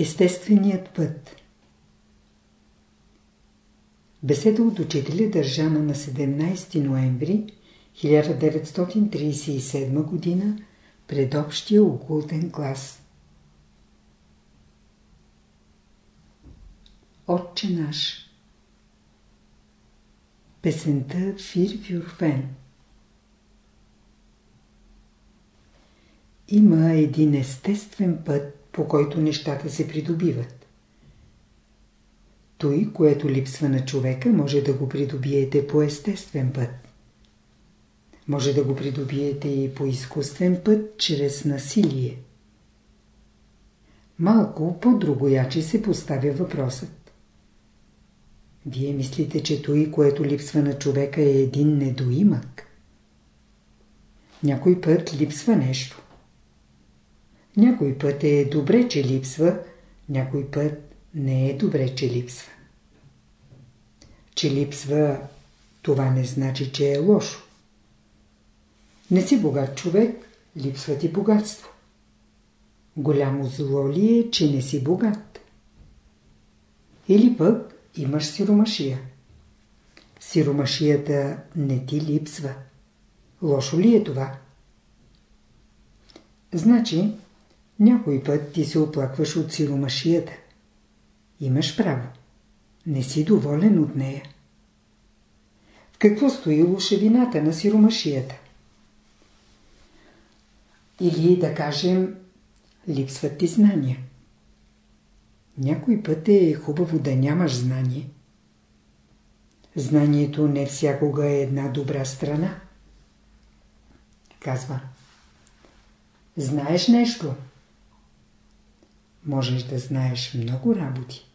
Естественият път Беседа от учителя държана на 17 ноември 1937 г. пред общия окултен клас. Отче наш Песента Фир Фюрфен Има един естествен път, по който нещата се придобиват. Той, което липсва на човека, може да го придобиете по естествен път. Може да го придобиете и по изкуствен път, чрез насилие. Малко по-другояче се поставя въпросът. Вие мислите, че той, което липсва на човека е един недоимък. Някой път липсва нещо. Някой път е добре, че липсва, някой път не е добре, че липсва. Че липсва, това не значи, че е лошо. Не си богат човек, липсва ти богатство. Голямо зло ли е, че не си богат? Или пък имаш сиромашия. Сиромашията не ти липсва. Лошо ли е това? Значи, някой път ти се оплакваш от сиромашията. Имаш право. Не си доволен от нея. В какво стои лошевината на сиромашията? Или да кажем, липсват ти знания. Някой път е хубаво да нямаш знание. Знанието не всякога е една добра страна. Казва. Знаеш нещо? Можеш да знаеш много работи,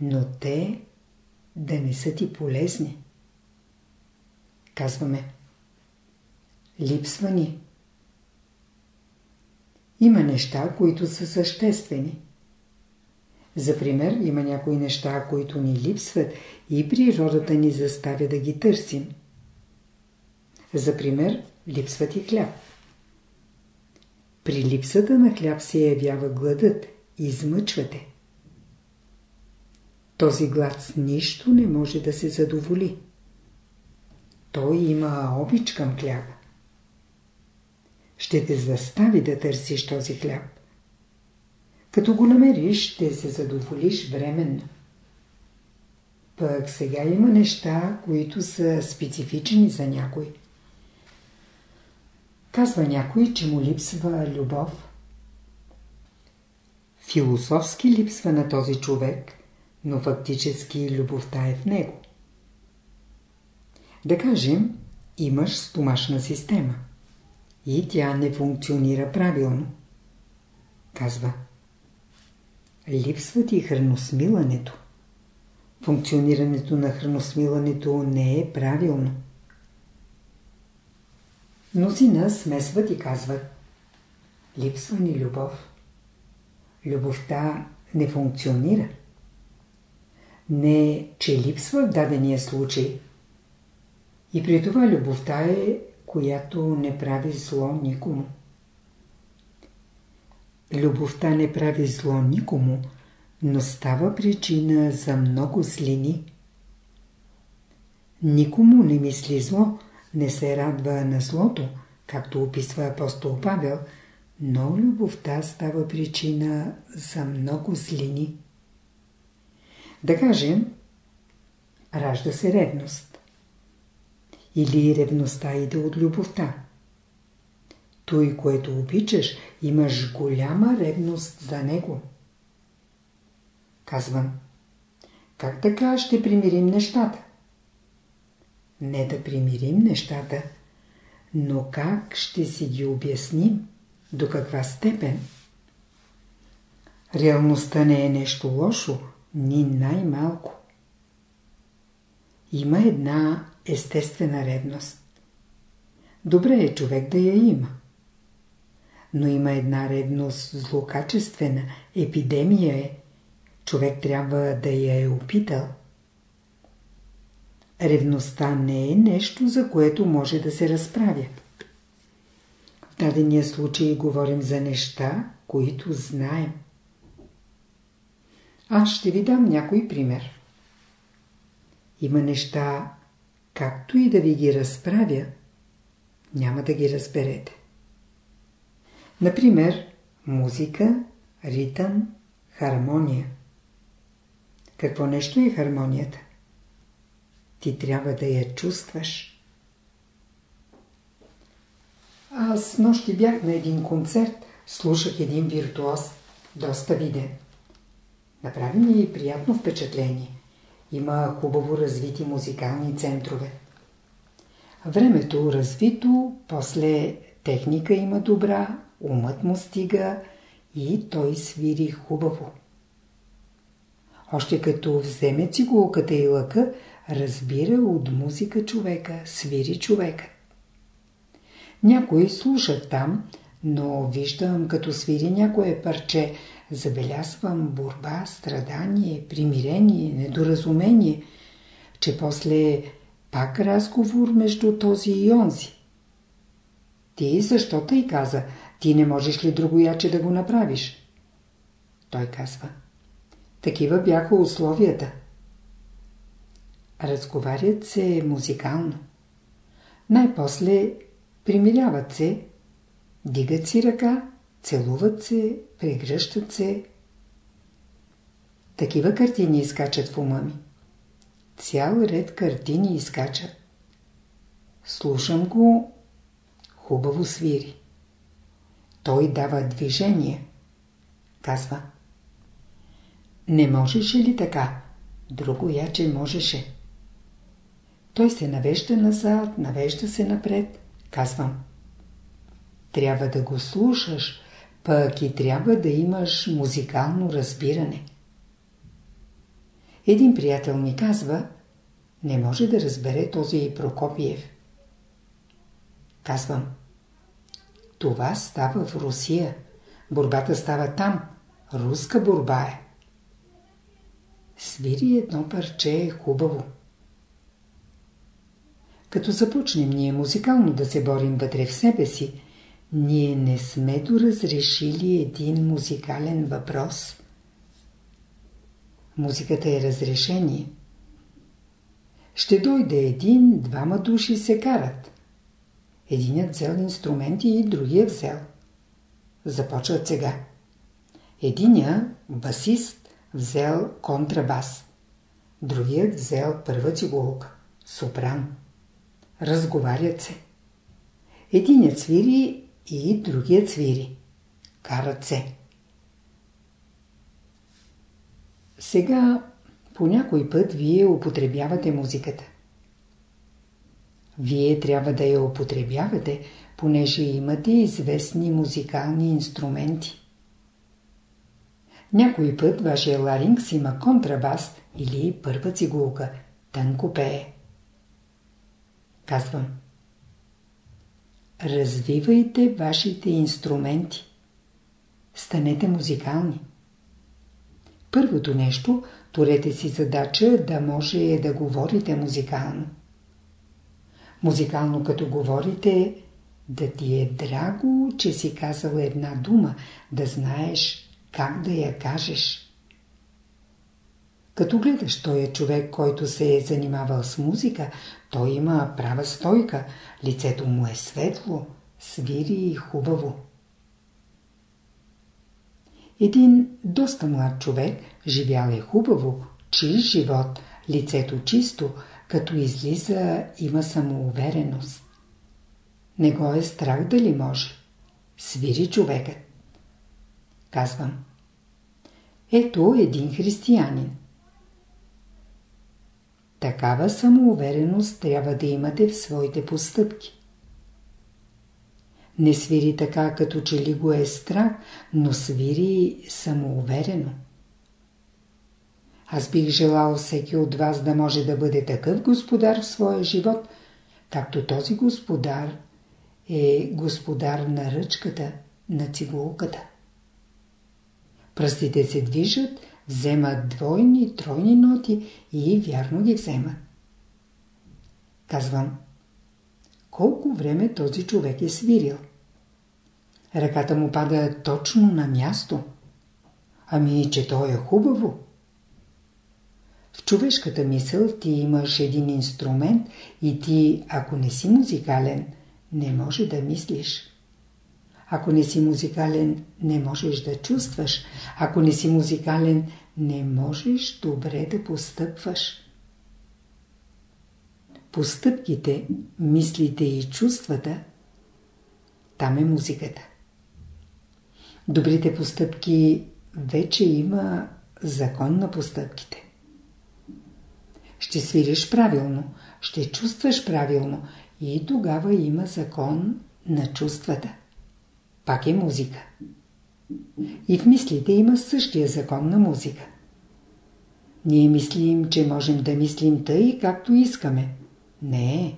но те да не са ти полезни. Казваме. Липсва ни. Има неща, които са съществени. За пример, има някои неща, които ни липсват и природата ни заставя да ги търсим. За пример, липсва ти хляб. При липсата на хляб се явява гладът, измъчвате. Този глад с нищо не може да се задоволи. Той има обич към хляба. Ще те застави да търсиш този хляб. Като го намериш, ще се задоволиш временно. Пък сега има неща, които са специфични за някой. Казва някой, че му липсва любов. Философски липсва на този човек, но фактически любовта е в него. Да кажем, имаш стомашна система и тя не функционира правилно. Казва, липсва ти храносмилането. Функционирането на храносмилането не е правилно. Мнозина смесват и казват Липсва ни любов. Любовта не функционира. Не, че липсва в дадения случай. И при това любовта е, която не прави зло никому. Любовта не прави зло никому, но става причина за много злини. Никому не мисли зло, не се радва на злото, както описва апостол Павел, но любовта става причина за много злини. Да кажем, ражда се ревност. Или ревността иде от любовта. Той, което обичаш, имаш голяма ревност за него. Казвам, как така ще примирим нещата? Не да примирим нещата, но как ще си ги обясним? До каква степен? Реалността не е нещо лошо, ни най-малко. Има една естествена ревност. Добре е човек да я има. Но има една ревност злокачествена, епидемия е. Човек трябва да я е опитал. Ревността не е нещо, за което може да се разправя. Дадения случай говорим за неща, които знаем. Аз ще ви дам някой пример. Има неща, както и да ви ги разправя, няма да ги разберете. Например, музика, ритъм, хармония. Какво нещо е хармонията? Ти трябва да я чувстваш. Аз нощи бях на един концерт, слушах един виртуоз, доста виден. Направи ми приятно впечатление. Има хубаво развити музикални центрове. Времето развито, после техника има добра, умът му стига и той свири хубаво. Още като вземе цигулката и лъка, разбира от музика човека, свири човека. Някои слушат там, но виждам като свири някое парче, забелязвам борба, страдание, примирение, недоразумение, че после пак разговор между този и онзи. Ти защо тъй каза? Ти не можеш ли другояче да го направиш? Той казва. Такива бяха условията. Разговарят се музикално. Най-после примиряват се, дигат си ръка, целуват се, прегръщат се. Такива картини изкачат в ума ми. Цял ред картини изкачат. Слушам го, хубаво свири. Той дава движение. Казва. Не можеше ли така? Друго яче можеше. Той се навежда назад, навежда се напред. Казвам. Трябва да го слушаш, пък и трябва да имаш музикално разбиране. Един приятел ми казва, не може да разбере този Прокопиев. Казвам, това става в Русия. Борбата става там. Руска борба е. Свири едно парче е хубаво. Като започнем ние музикално да се борим вътре в себе си, ние не сме доразрешили един музикален въпрос. Музиката е разрешение. Ще дойде един, двама души се карат. Единият взел инструменти и другия взел. Започват сега. Единия, басист, взел контрабас. Другият взел първа цигулка, сопран. Разговарят се. Единият свири и другият свири. Карат се. Сега по някой път вие употребявате музиката. Вие трябва да я употребявате, понеже имате известни музикални инструменти. Някой път вашия ларингс има контрабас или първа цигулка, тънко пее. Казвам. Развивайте вашите инструменти. Станете музикални. Първото нещо, турете си задача да може да говорите музикално. Музикално като говорите, да ти е драго, че си казал една дума, да знаеш как да я кажеш. Като гледаш този човек, който се е занимавал с музика, той има права стойка, лицето му е светло, свири и хубаво. Един доста млад човек живял е хубаво, чист живот, лицето чисто, като излиза има самоувереност. Не го е страх дали може. Свири човекът. Казвам. Ето един християнин. Такава самоувереност трябва да имате в своите постъпки. Не свири така, като че ли го е страх, но свири самоуверено. Аз бих желал всеки от вас да може да бъде такъв господар в своя живот, както този господар е господар на ръчката, на цигулката. Пръстите се движат, вземат двойни, тройни ноти и вярно ги вземат. Казвам, колко време този човек е свирил? Ръката му пада точно на място. Ами, че то е хубаво. В човешката мисъл ти имаш един инструмент и ти, ако не си музикален, не може да мислиш. Ако не си музикален, не можеш да чувстваш. Ако не си музикален, не можеш добре да постъпваш. Постъпките, мислите и чувствата, там е музиката. Добрите постъпки вече има закон на постъпките. Ще свириш правилно, ще чувстваш правилно и тогава има закон на чувствата. Пак е музика. И в мислите има същия закон на музика. Ние мислим, че можем да мислим тъй, както искаме. Не.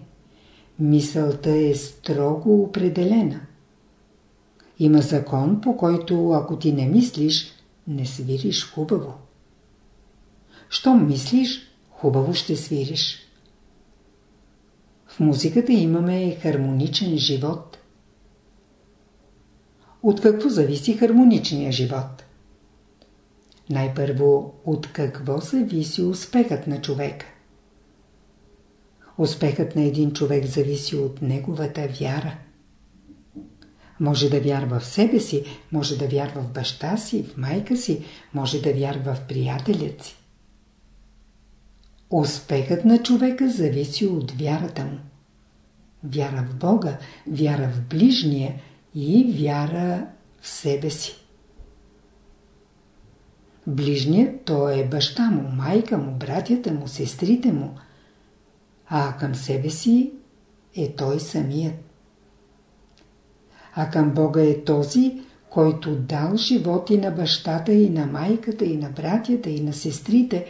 Мисълта е строго определена. Има закон, по който ако ти не мислиш, не свириш хубаво. Щом мислиш, хубаво ще свириш. В музиката имаме хармоничен живот. От какво зависи хармоничния живот? Най-първо, от какво зависи успехът на човека? Успехът на един човек зависи от неговата вяра. Може да вярва в себе си, може да вярва в баща си, в майка си, може да вярва в приятелят си. Успехът на човека зависи от вярата му. Вяра в Бога, вяра в ближния и вяра в себе си. Ближният той е баща му, майка му, братята му, сестрите му, а към себе си е той самият. А към Бога е този, който дал живот и на бащата, и на майката, и на братята, и на сестрите,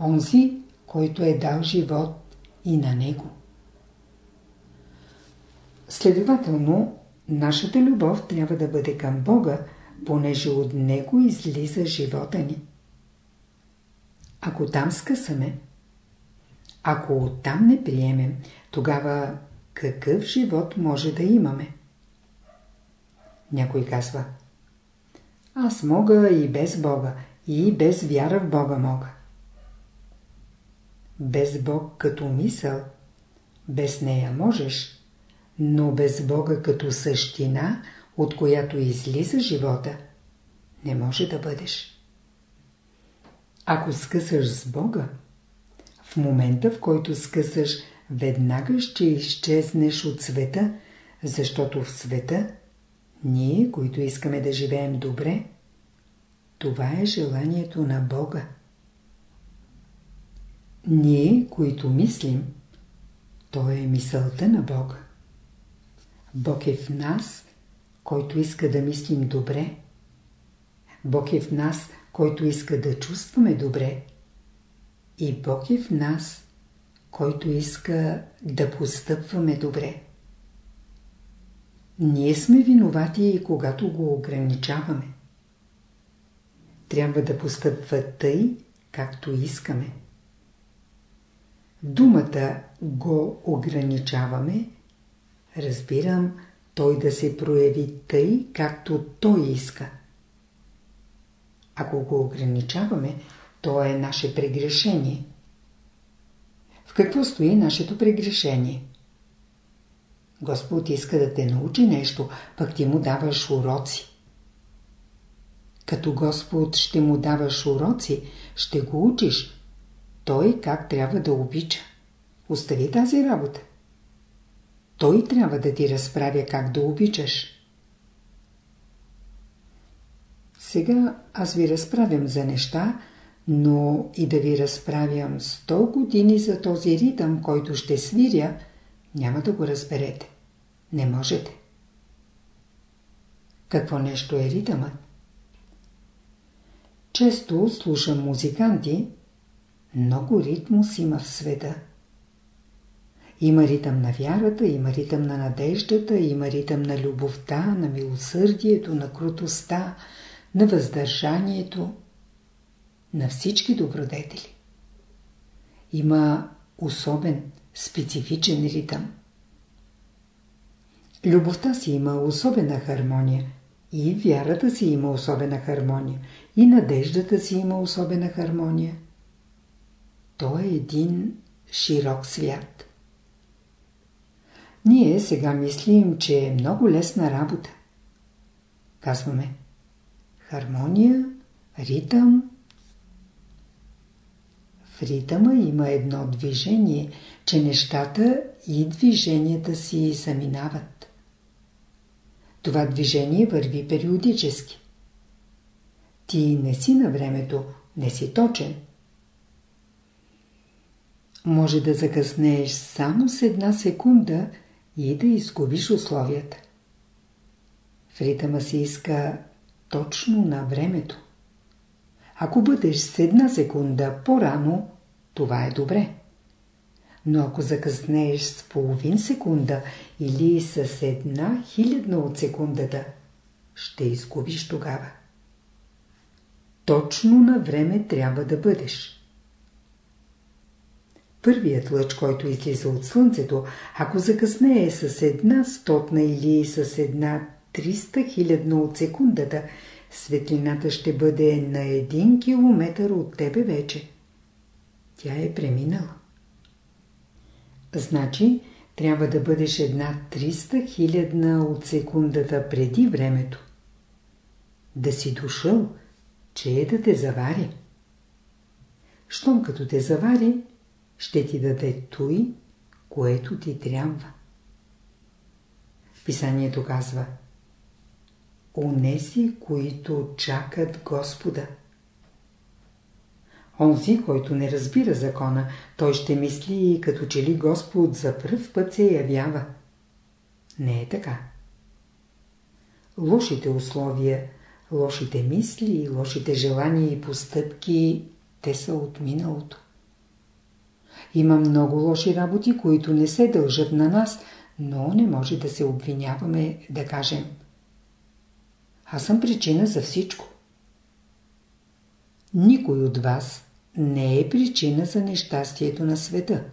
онзи, който е дал живот и на него. Следователно, нашата любов трябва да бъде към Бога, понеже от Него излиза живота ни. Ако там скъсаме, ако оттам не приемем, тогава какъв живот може да имаме? Някой казва Аз мога и без Бога, и без вяра в Бога мога. Без Бог като мисъл, без нея можеш, но без Бога като същина, от която излиза живота, не може да бъдеш. Ако скъсаш с Бога, в момента в който скъсаш, веднага ще изчезнеш от света, защото в света ние, които искаме да живеем добре, това е желанието на Бога. Ние, които мислим, то е мисълта на Бога. Бог е в нас, който иска да мислим добре. Бог е в нас, който иска да чувстваме добре. И Бог е в нас, който иска да постъпваме добре. Ние сме виновати и когато го ограничаваме. Трябва да постъпва тъй, както искаме. Думата го ограничаваме, разбирам, той да се прояви тъй, както той иска. Ако го ограничаваме, то е наше прегрешение. В какво стои нашето прегрешение? Господ иска да те научи нещо, пък ти му даваш уроци. Като Господ ще му даваш уроци, ще го учиш. Той как трябва да обича. Остави тази работа. Той трябва да ти разправя как да обичаш. Сега аз ви разправям за неща, но и да ви разправям 100 години за този ритъм, който ще свиря, няма да го разберете. Не можете. Какво нещо е ритъмът? Често слушам музиканти, много ритмус има в света. Има ритъм на вярата, има ритъм на надеждата, има ритъм на любовта, на милосърдието, на крутостта, на въздържанието, на всички добродетели. Има особен, специфичен ритъм. Любовта си има особена хармония, и вярата си има особена хармония, и надеждата си има особена хармония. то е един широк свят. Ние сега мислим, че е много лесна работа. Казваме хармония, ритъм. В ритъма има едно движение, че нещата и движенията си заминават. Това движение върви периодически. Ти не си на времето, не си точен. Може да закъснееш само с една секунда и да изгубиш условията. В ритъма се иска точно на времето. Ако бъдеш с една секунда по-рано, това е добре. Но ако закъснееш с половин секунда или с една хилядна от секундата, ще изгубиш тогава. Точно на време трябва да бъдеш. Първият лъч, който излиза от Слънцето, ако закъснее с една стотна или с една 300 хилядна от секундата, светлината ще бъде на един километър от тебе вече. Тя е преминала. Значи, трябва да бъдеш една 300 хилядна от секундата преди времето. Да си дошъл, че е да те завари. Щом като те завари, ще ти даде той, което ти трябва. Писанието казва Онези, които чакат Господа. Онзи, който не разбира закона, той ще мисли като че ли Господ за пръв път се явява. Не е така. Лошите условия, лошите мисли, лошите желания и постъпки, те са от миналото. Има много лоши работи, които не се дължат на нас, но не може да се обвиняваме да кажем Аз съм причина за всичко. Никой от вас не е причина за нещастието на света.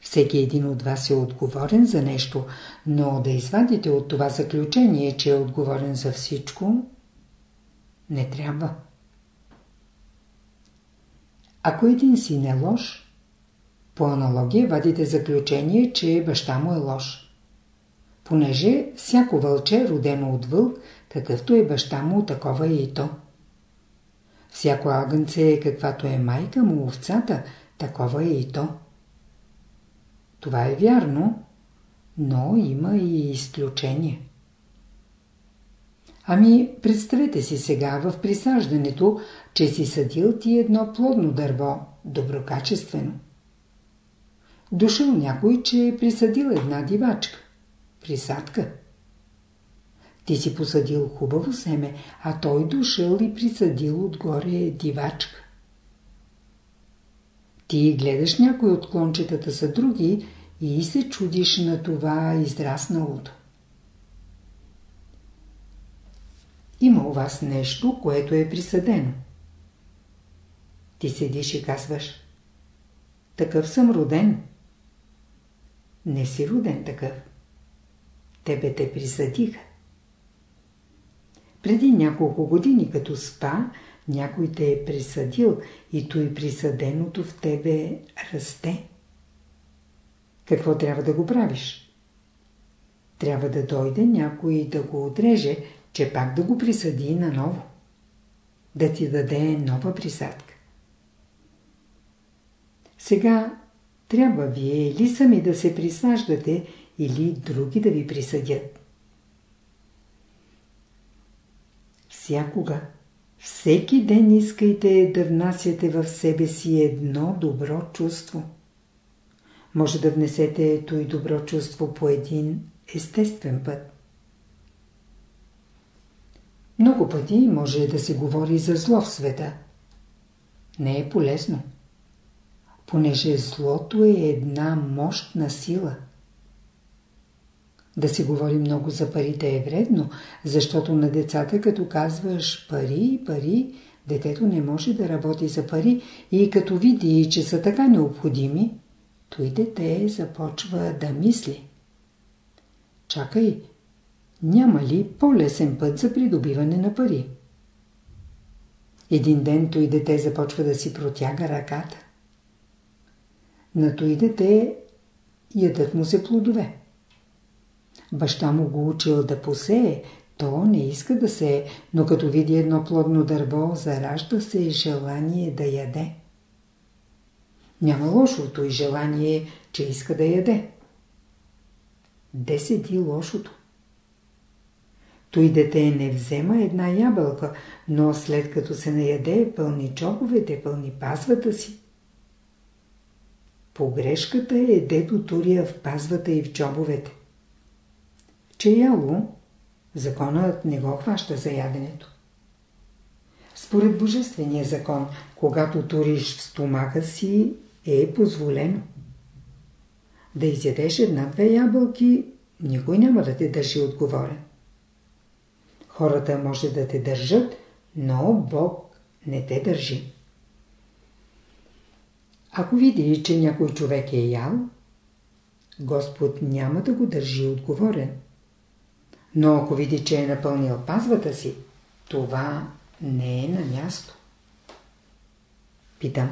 Всеки един от вас е отговорен за нещо, но да извадите от това заключение, че е отговорен за всичко, не трябва. Ако един син е лош, по аналогия вадите заключение, че баща му е лош. Понеже всяко вълче родено от вълк, какъвто е баща му, такова е и то. Всяко агънце е каквато е майка му, овцата, такова е и то. Това е вярно, но има и изключение. Ами, представете си сега в присаждането, че си съдил ти едно плодно дърво, доброкачествено. Дошъл някой, че е присъдил една дивачка. Присадка. Ти си посадил хубаво семе, а той дошъл и присъдил отгоре дивачка. Ти гледаш някой от клончетата са други и се чудиш на това израсналото. Има у вас нещо, което е присъдено. Ти седиш и казваш Такъв съм роден. Не си роден такъв. Тебе те присъдиха. Преди няколко години, като спа, някой те е присъдил и той присъденото в тебе расте. Какво трябва да го правиш? Трябва да дойде някой да го отреже, че пак да го присъди наново. Да ти даде нова присадка. Сега трябва вие или сами да се присаждате, или други да ви присъдят. Всякога, всеки ден искайте да внасяте в себе си едно добро чувство. Може да внесете ето и добро чувство по един естествен път. Много пъти може да се говори за зло в света. Не е полезно. Понеже злото е една мощна сила. Да се говори много за парите е вредно, защото на децата като казваш пари, пари, детето не може да работи за пари и като види, че са така необходими, той дете започва да мисли. Чакай, няма ли по-лесен път за придобиване на пари? Един ден той дете започва да си протяга ръката. На той дете ядат му се плодове. Баща му го учил да посее, то не иска да се, но като види едно плодно дърво, заражда се желание да яде. Няма лошото и желание, че иска да яде. Де седи лошото? Той дете не взема една ябълка, но след като се наяде, пълни чоповете, пълни пазвата си. Погрешката е дето турия в пазвата и в чобовете. Че яло, законът не го хваща за яденето. Според Божествения закон, когато туриш в стомаха си, е позволено. Да изядеш една-две ябълки, никой няма да те държи отговорен. Хората може да те държат, но Бог не те държи. Ако види, че някой човек е ял, Господ няма да го държи отговорен. Но ако види, че е напълнил пазвата си, това не е на място. Питам.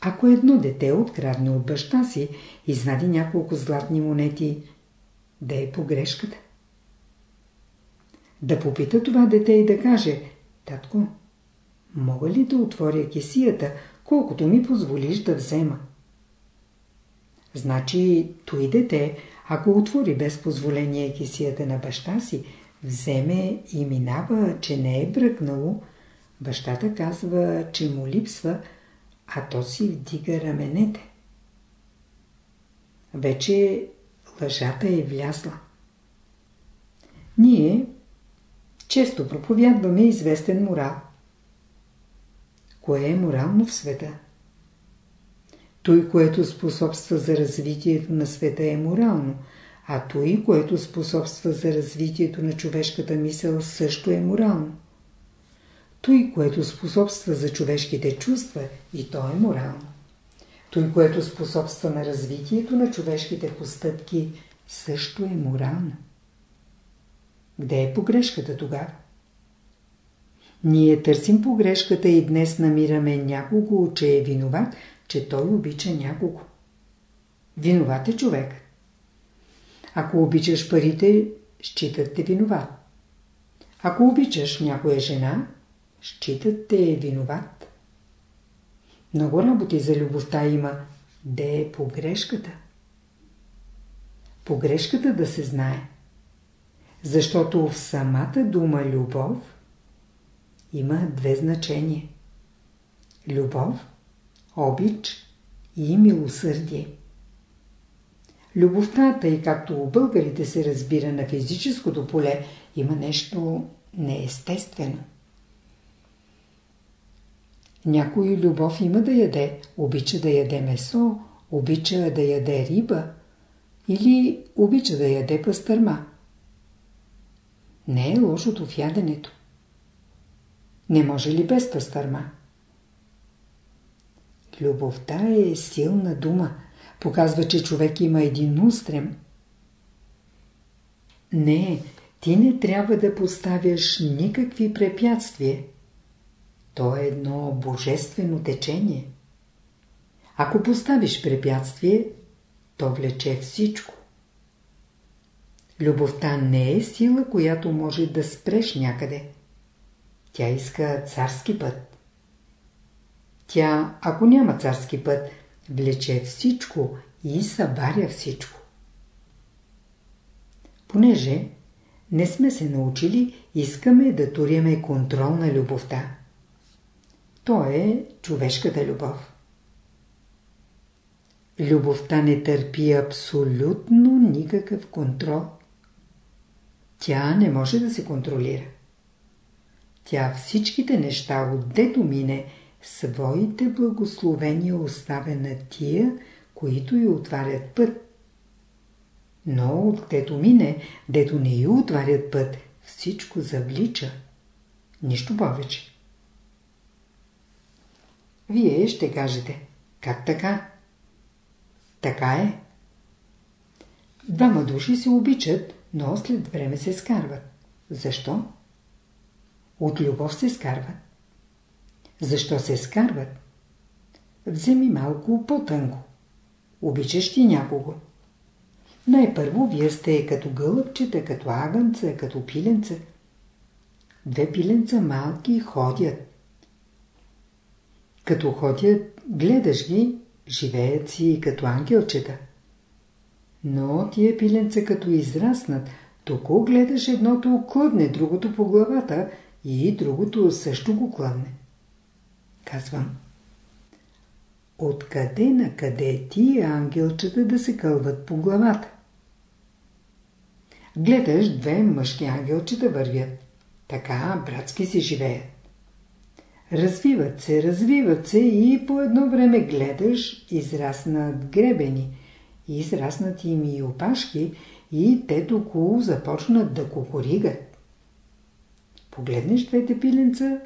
Ако едно дете открадне от баща си, извади няколко златни монети, да е погрешката. Да попита това дете и да каже, татко, мога ли да отворя кесията, колкото ми позволиш да взема? Значи, той дете, ако отвори без позволение кесията на баща си, вземе и минава, че не е бръкнало, бащата казва, че му липсва, а то си вдига раменете. Вече лъжата е влязла. Ние често проповядваме известен морал. Кое е морално в света? Той, което способства за развитието на света е морално, а той, което способства за развитието на човешката мисъл също е морално. Той, което способства за човешките чувства, и то е морално. Той, което способства на развитието на човешките постъпки, също е морално. Къде е погрешката тогава? Ние търсим погрешката и днес намираме някого, че е виноват, че той обича някого. Виноват е човек. Ако обичаш парите, считат те виноват. Ако обичаш някоя жена, считат те виноват. Много работи за любовта има. Де е погрешката? Погрешката да се знае. Защото в самата дума любов има две значения. Любов, обич и милосърдие. Любовта, тъй както у българите се разбира на физическото поле, има нещо неестествено. Някой любов има да яде, обича да яде месо, обича да яде риба или обича да яде пастърма. Не е лошото в яденето. Не може ли без пастърма? Любовта е силна дума. Показва, че човек има един устрем. Не, ти не трябва да поставяш никакви препятствия. То е едно божествено течение. Ако поставиш препятствие, то влече всичко. Любовта не е сила, която може да спреш някъде. Тя иска царски път. Тя, ако няма царски път, влече всичко и събаря всичко. Понеже не сме се научили, искаме да туриме контрол на любовта. То е човешката любов. Любовта не търпи абсолютно никакъв контрол. Тя не може да се контролира. Тя всичките неща, отдето мине, своите благословения оставя на тия, които й отварят път. Но откъдето мине, дето не й отварят път, всичко завлича. Нищо повече. Вие ще кажете, как така? Така е. Двама души се обичат, но след време се скарват. Защо? От любов се скарват. Защо се скарват? Вземи малко по-тънко. Обичаш ти някого. Най-първо вие сте като гълъбчета, като агънца, като пиленца. Две пиленца малки ходят. Като ходят, гледаш ги, живеят си като ангелчета. Но тия пиленца като израснат, току гледаш едното клъдне, другото по главата и другото също го клъдне. Казвам. Откъде на къде тия ангелчета да се кълват по главата? Гледаш две мъжки ангелчета вървят. Така братски си живеят. Развиват се, развиват се и по едно време гледаш, израснат гребени, израснат им и опашки и те около започнат да кукуригат. Погледнеш двете пиленца,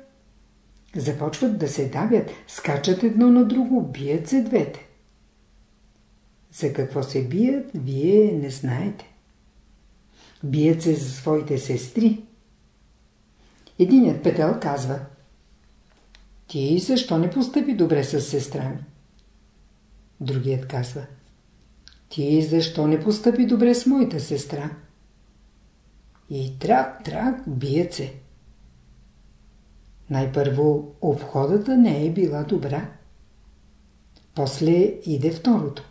започват да се давят, скачат едно на друго, бият се двете. За какво се бият, вие не знаете. Бият се за своите сестри. Единият петел казва Ти защо не постъпи добре с сестра ми? Другият казва Ти защо не постъпи добре с моята сестра? И трак, трак, бият се. Най-първо обходата не е била добра. После иде второто.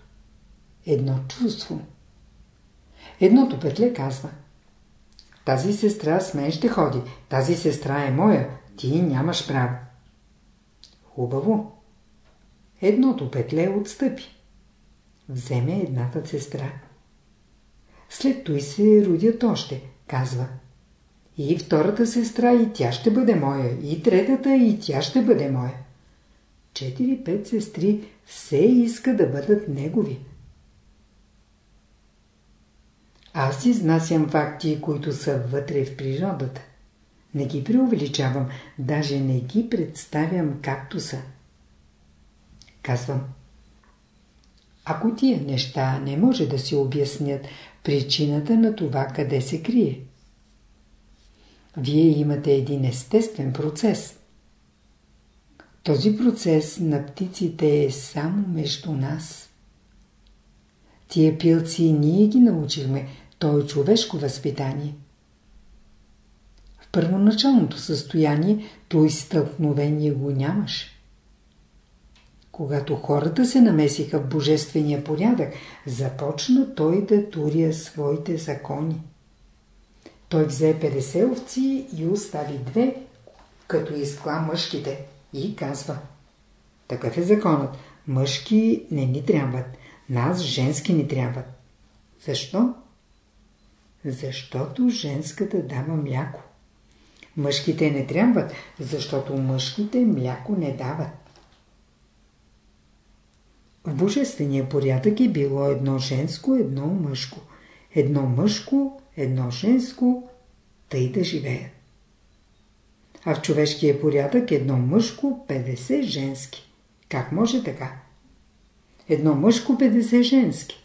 Едно чувство. Едното петле казва Тази сестра с мен ще ходи. Тази сестра е моя. Ти нямаш право. Хубаво. Едното петле отстъпи. Вземе едната сестра. След той се родят още, казва. И втората сестра, и тя ще бъде моя. И третата, и тя ще бъде моя. Четири-пет сестри все иска да бъдат негови. Аз изнасям факти, които са вътре в природата. Не ги преувеличавам, даже не ги представям както са. Казвам. Ако тия неща не може да си обяснят причината на това къде се крие. Вие имате един естествен процес. Този процес на птиците е само между нас. Тия пилци ние ги научихме, то е човешко възпитание. В първоначалното състояние той стълкновение го нямаше. Когато хората се намесиха в божествения порядък, започна той да туря своите закони. Той взе 50 овци и остави две, като изкла мъжките и казва Такъв е законът. Мъжки не ни трябват. Нас женски ни трябват. Защо? Защото женската дава мляко. Мъжките не трябват, защото мъжките мляко не дават. В божествения порядък е било едно женско, едно мъжко. Едно мъжко, едно женско, тъй да живеят. А в човешкия порядък едно мъжко, 50 женски. Как може така? Едно мъжко, 50 женски.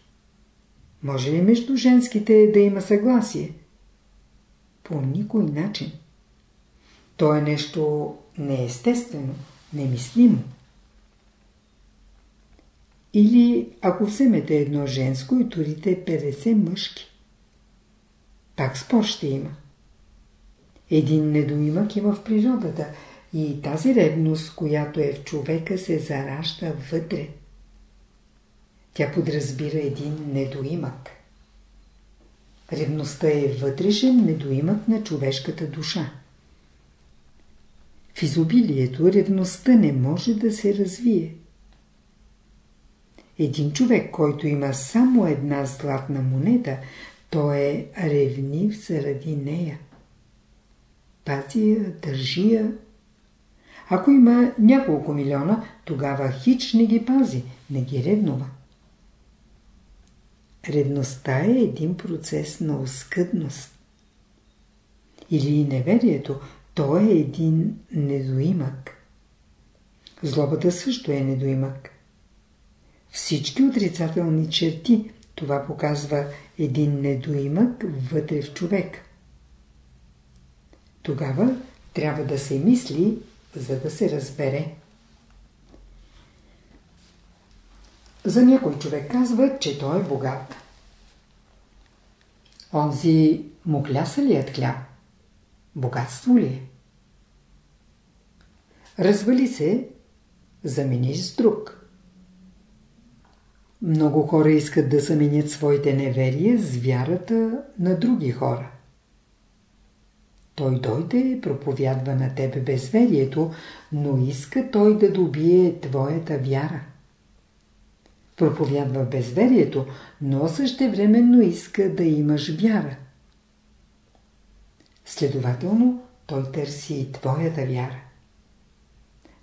Може ли между женските да има съгласие? По никой начин. То е нещо неестествено, немислимо. Или ако вземете едно женско и турите 50 мъжки. Пак спор ще има. Един недоимък има в природата и тази ревност, която е в човека, се заражда вътре. Тя подразбира един недоимък. Ревността е вътрешен недоимък на човешката душа. В изобилието ревността не може да се развие. Един човек, който има само една златна монета, той е ревнив заради нея. Пази я, държи я. Ако има няколко милиона, тогава хич не ги пази, не ги ревнува. Ревността е един процес на оскъдност. Или неверието, то е един недоимък. Злобата също е недоимък. Всички отрицателни черти, това показва един недоимък вътре в човек. Тогава трябва да се мисли за да се разбере. За някой човек казва, че той е богат. Онзи му кляса ли е хляб? Богатство ли е? Развали се, замениш с друг. Много хора искат да заменят своите неверия с вярата на други хора. Той дойде и проповядва на тебе безверието, но иска той да добие твоята вяра. Проповядва безверието, но същевременно иска да имаш вяра. Следователно, той търси и твоята вяра.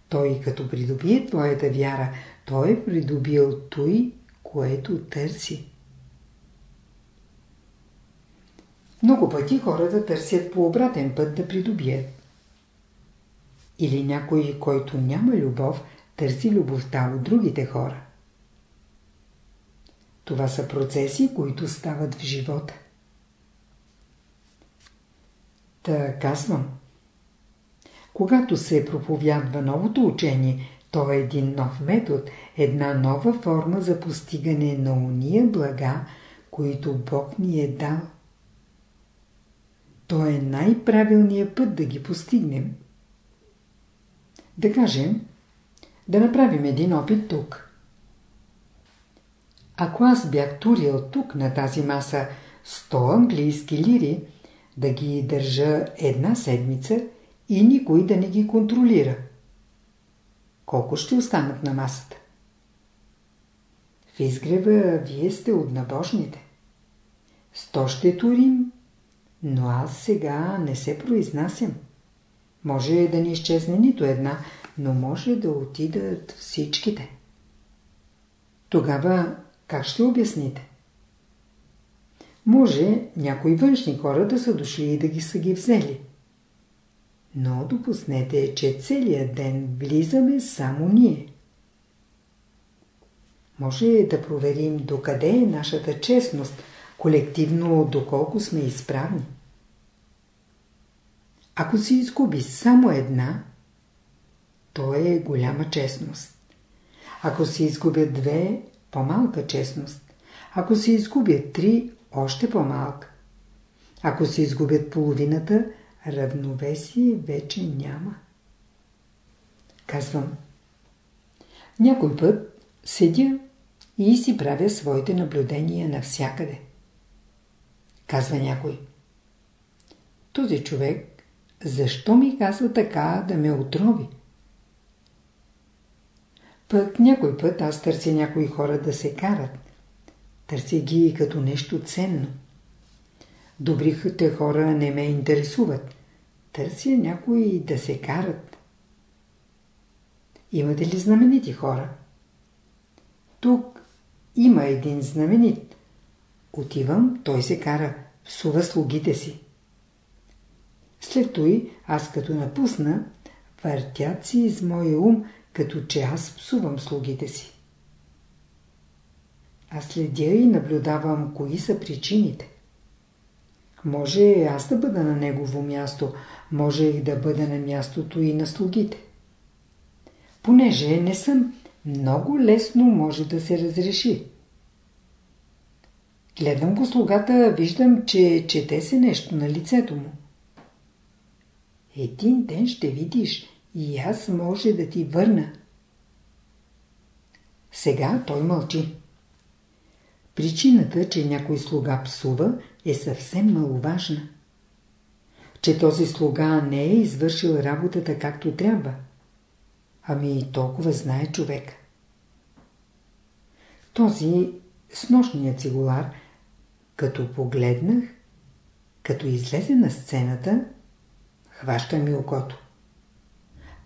Той като придобие твоята вяра, той е придобил той, което търси. Много пъти хората търсят по обратен път да придобият. Или някой, който няма любов, търси любовта от другите хора. Това са процеси, които стават в живота. Та казвам. Когато се проповядва новото учение, то е един нов метод, една нова форма за постигане на уния блага, които Бог ни е дал. То е най-правилният път да ги постигнем. Да кажем, да направим един опит тук. Ако аз бях турил тук на тази маса 100 английски лири, да ги държа една седмица и никой да не ги контролира. Колко ще останат на масата? В изгрева вие сте от набожните. Сто ще турим, но аз сега не се произнасям. Може да не изчезне нито една, но може да отидат всичките. Тогава как ще обясните? Може някои външни хора да са дошли и да ги са ги взели. Но допуснете, че целият ден влизаме само ние. Може да проверим докъде е нашата честност, колективно доколко сме изправни. Ако си изгуби само една, то е голяма честност. Ако се изгубят две, по-малка честност. Ако се изгубят три, още по-малка. Ако се изгубят половината, равновесие вече няма. Казвам. Някой път седя и си правя своите наблюдения навсякъде. Казва някой. Този човек, защо ми казва така да ме отрови? Пък някой път аз търся някои хора да се карат. Търся ги като нещо ценно. Добрите хора не ме интересуват. Търся някои да се карат. Имате ли знаменити хора? Тук има един знаменит. Отивам, той се кара, псува слугите си. След той, аз като напусна, въртят си из моя ум, като че аз псувам слугите си. Аз следя и наблюдавам кои са причините. Може аз да бъда на негово място, може и да бъда на мястото и на слугите. Понеже не съм, много лесно може да се разреши. Гледам го слугата, виждам, че чете се нещо на лицето му. Един ден ще видиш и аз може да ти върна. Сега той мълчи. Причината, че някой слуга псува, е съвсем маловажна. Че този слуга не е извършил работата както трябва. Ами и толкова знае човек. Този с нощния цигулар, като погледнах, като излезе на сцената, хваща ми окото.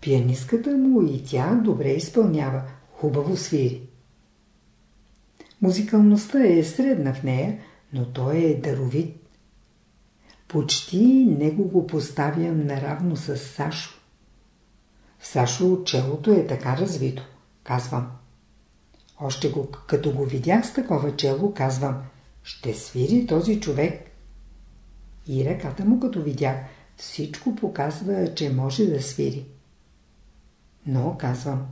Пианистката му и тя добре изпълнява, хубаво свири. Музикалността е средна в нея, но той е даровит. Почти него го поставям наравно с Сашо. В Сашо челото е така развито, казвам. Още го, като го видях с такова чело, казвам, ще свири този човек. И ръката му като видях, всичко показва, че може да свири. Но казвам.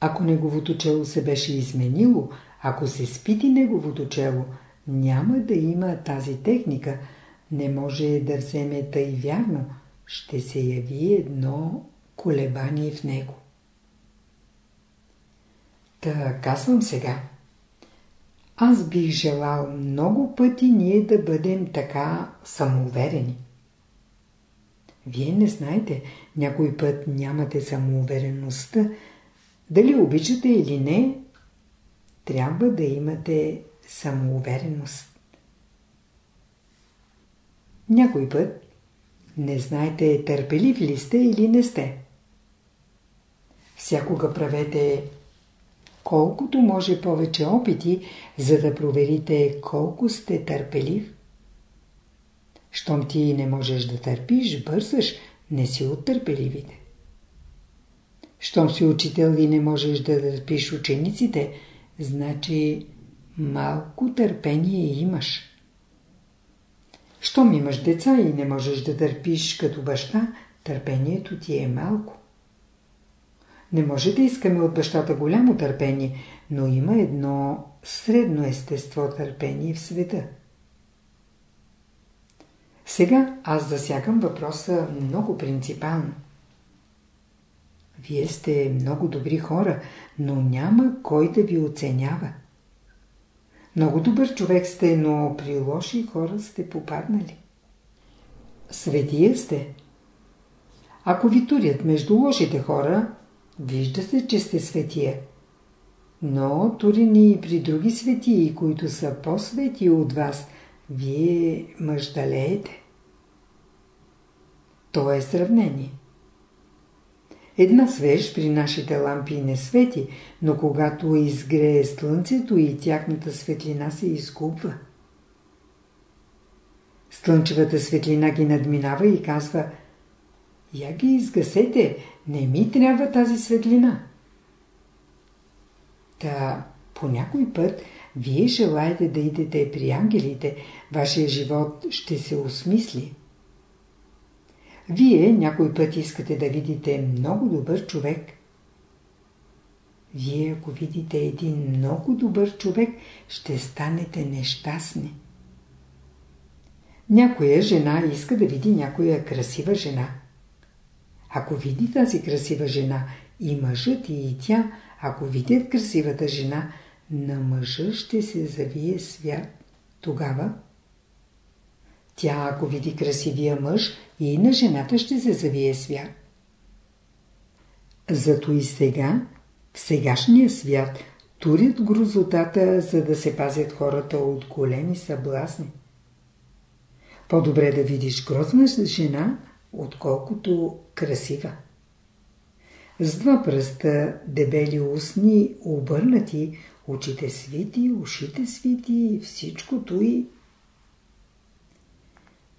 Ако неговото чело се беше изменило, ако се спити неговото чело, няма да има тази техника, не може да вземе тъй вярно, ще се яви едно колебание в него. Та казвам сега. Аз бих желал много пъти ние да бъдем така самоуверени. Вие не знаете, някой път нямате самоувереността. Дали обичате или не, трябва да имате самоувереност. Някой път не знаете търпелив ли сте или не сте. Всякога правете колкото може повече опити, за да проверите колко сте търпелив. Щом ти не можеш да търпиш, бързаш, не си от търпеливите. Щом си учител и не можеш да търпиш учениците, значи малко търпение имаш. Щом имаш деца и не можеш да търпиш като баща, търпението ти е малко. Не може да искаме от бащата голямо търпение, но има едно средно естество търпение в света. Сега аз засягам въпроса много принципално. Вие сте много добри хора, но няма кой да ви оценява. Много добър човек сте, но при лоши хора сте попаднали. Светия сте. Ако ви турят между лошите хора, вижда се, че сте светия. Но турени и при други светии, които са по-свети от вас, вие мъждалеете. То е сравнение. Една свеж при нашите лампи не свети, но когато изгрее слънцето и тяхната светлина се изгубва. Слънчевата светлина ги надминава и казва Я ги изгасете, не ми трябва тази светлина. Та по някой път вие желаете да идете при ангелите, вашия живот ще се осмисли. Вие някой път искате да видите много добър човек. Вие ако видите един много добър човек, ще станете нещастни. Някоя жена иска да види някоя красива жена. Ако види тази красива жена и мъжът и тя, ако видят красивата жена, на мъжа ще се завие свят. Тогава тя, ако види красивия мъж, и на жената ще се завие свят. Зато и сега, в сегашния свят, турят грозотата, за да се пазят хората от големи съблазни. По-добре да видиш грозна жена, отколкото красива. С два пръста, дебели устни, обърнати, очите свити, ушите свити, всичкото и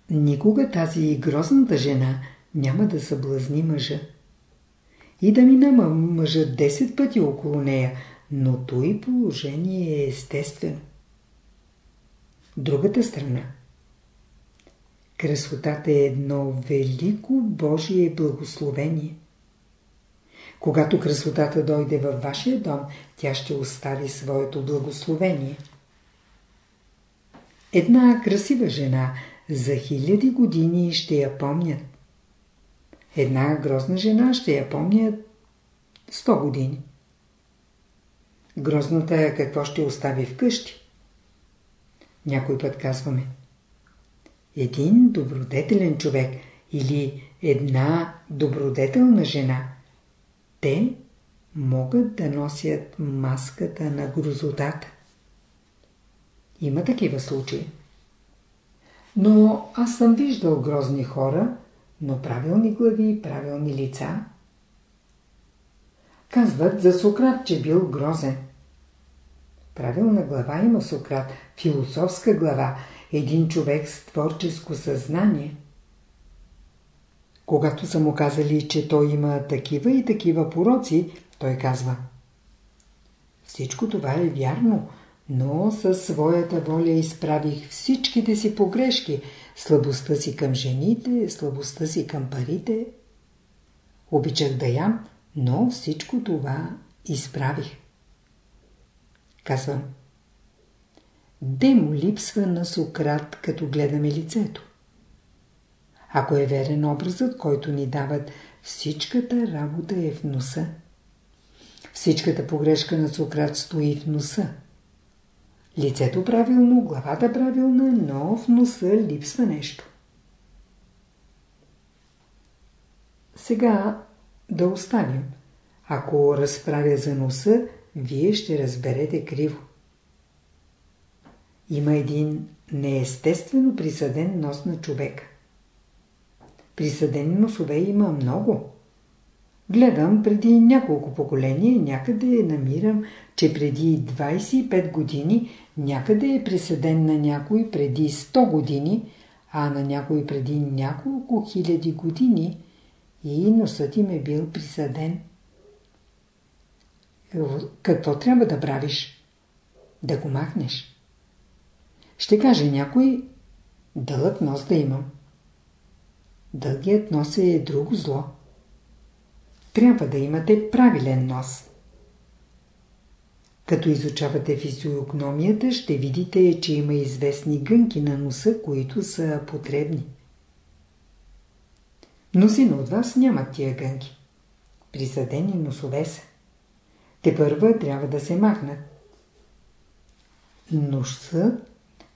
Никога тази грозната жена няма да съблазни мъжа. И да минава мъжа 10 пъти около нея, но той положение е естествено. Другата страна. Красотата е едно велико Божие благословение. Когато красотата дойде във вашия дом, тя ще остави своето благословение. Една красива жена – за хиляди години ще я помнят. Една грозна жена ще я помнят 100 години. Грозната е какво ще остави вкъщи. Някой път казваме. Един добродетелен човек или една добродетелна жена, те могат да носят маската на грозотата. Има такива случаи. Но аз съм виждал грозни хора, но правилни глави правилни лица. Казват за Сократ, че бил грозен. Правилна глава има Сократ, философска глава, един човек с творческо съзнание. Когато са му казали, че той има такива и такива пороци, той казва Всичко това е вярно, но със своята воля изправих всичките си погрешки, слабостта си към жените, слабостта си към парите. Обичах да ям, но всичко това изправих. Казвам. Де му липсва на Сократ, като гледаме лицето? Ако е верен образът, който ни дават, всичката работа е в носа. Всичката погрешка на Сократ стои в носа. Лицето правилно, главата правилна, но в носа липсва нещо. Сега да оставим. Ако разправя за носа, вие ще разберете криво. Има един неестествено присъден нос на човека. Присъдени носове има много. Гледам преди няколко поколения, някъде намирам, че преди 25 години някъде е присъден на някой преди 100 години, а на някой преди няколко хиляди години и носът им е бил присъден. Какво трябва да правиш? Да го махнеш. Ще каже някой, дълъг нос да имам. Дългият нос е друго зло. Трябва да имате правилен нос. Като изучавате физиогномията, ще видите, че има известни гънки на носа, които са потребни. Мнозина от вас нямат тия гънки. Присъдени носове са. Те първа трябва да се махнат. Носа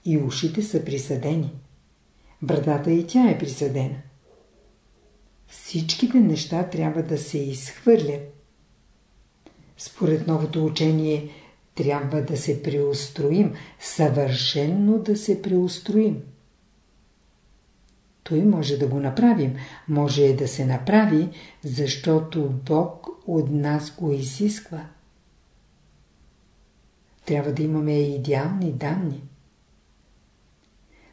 и ушите са присъдени. Брадата и тя е присъдена. Всичките неща трябва да се изхвърлят. Според новото учение трябва да се преустроим, съвършенно да се преустроим. Той може да го направим, може да се направи, защото Бог от нас го изисква. Трябва да имаме идеални данни.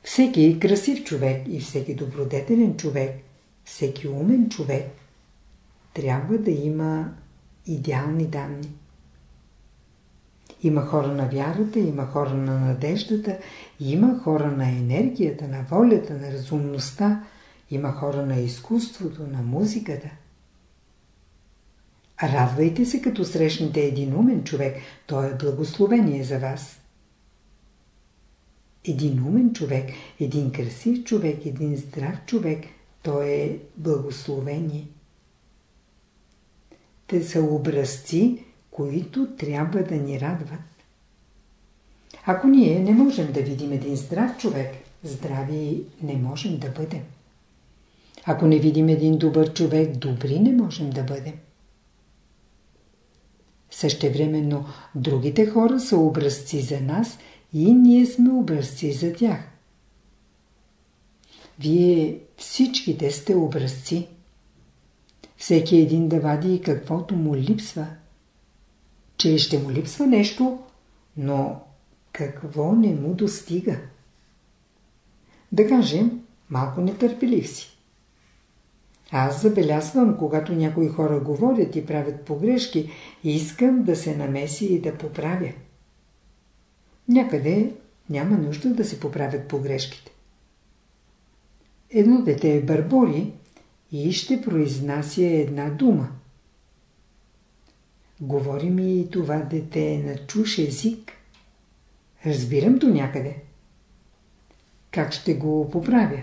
Всеки красив човек и всеки добродетелен човек, всеки умен човек трябва да има идеални данни. Има хора на вярата, има хора на надеждата, има хора на енергията, на волята, на разумността, има хора на изкуството, на музиката. Радвайте се, като срещнете един умен човек, то е благословение за вас. Един умен човек, един красив човек, един здрав човек, то е благословение. Те са образци, които трябва да ни радват. Ако ние не можем да видим един здрав човек, здрави не можем да бъдем. Ако не видим един добър човек, добри не можем да бъдем. Същевременно другите хора са образци за нас и ние сме образци за тях. Вие всичките сте образци. Всеки един да вади каквото му липсва. Че ще му липсва нещо, но какво не му достига? Да кажем, малко нетърпелив си. Аз забелязвам, когато някои хора говорят и правят погрешки, искам да се намеси и да поправя. Някъде няма нужда да се поправят погрешките. Едно дете е бърбори и ще произнася една дума. Говори ми това дете на чуш език. Разбирам до някъде. Как ще го поправя?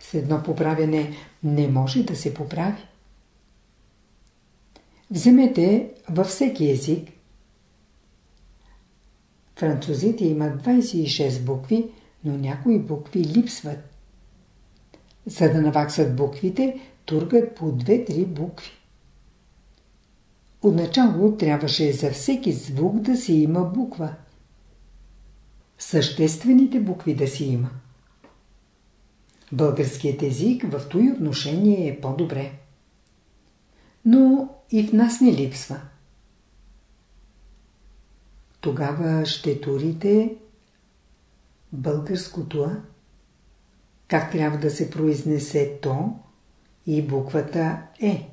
С едно поправяне не може да се поправи. Вземете във всеки език. Французите имат 26 букви, но някои букви липсват. За да наваксат буквите, тургат по 2-3 букви. Отначало трябваше за всеки звук да си има буква. Съществените букви да си има. Българският език в този отношение е по-добре. Но и в нас не липсва. Тогава ще турите българското как трябва да се произнесе то и буквата Е.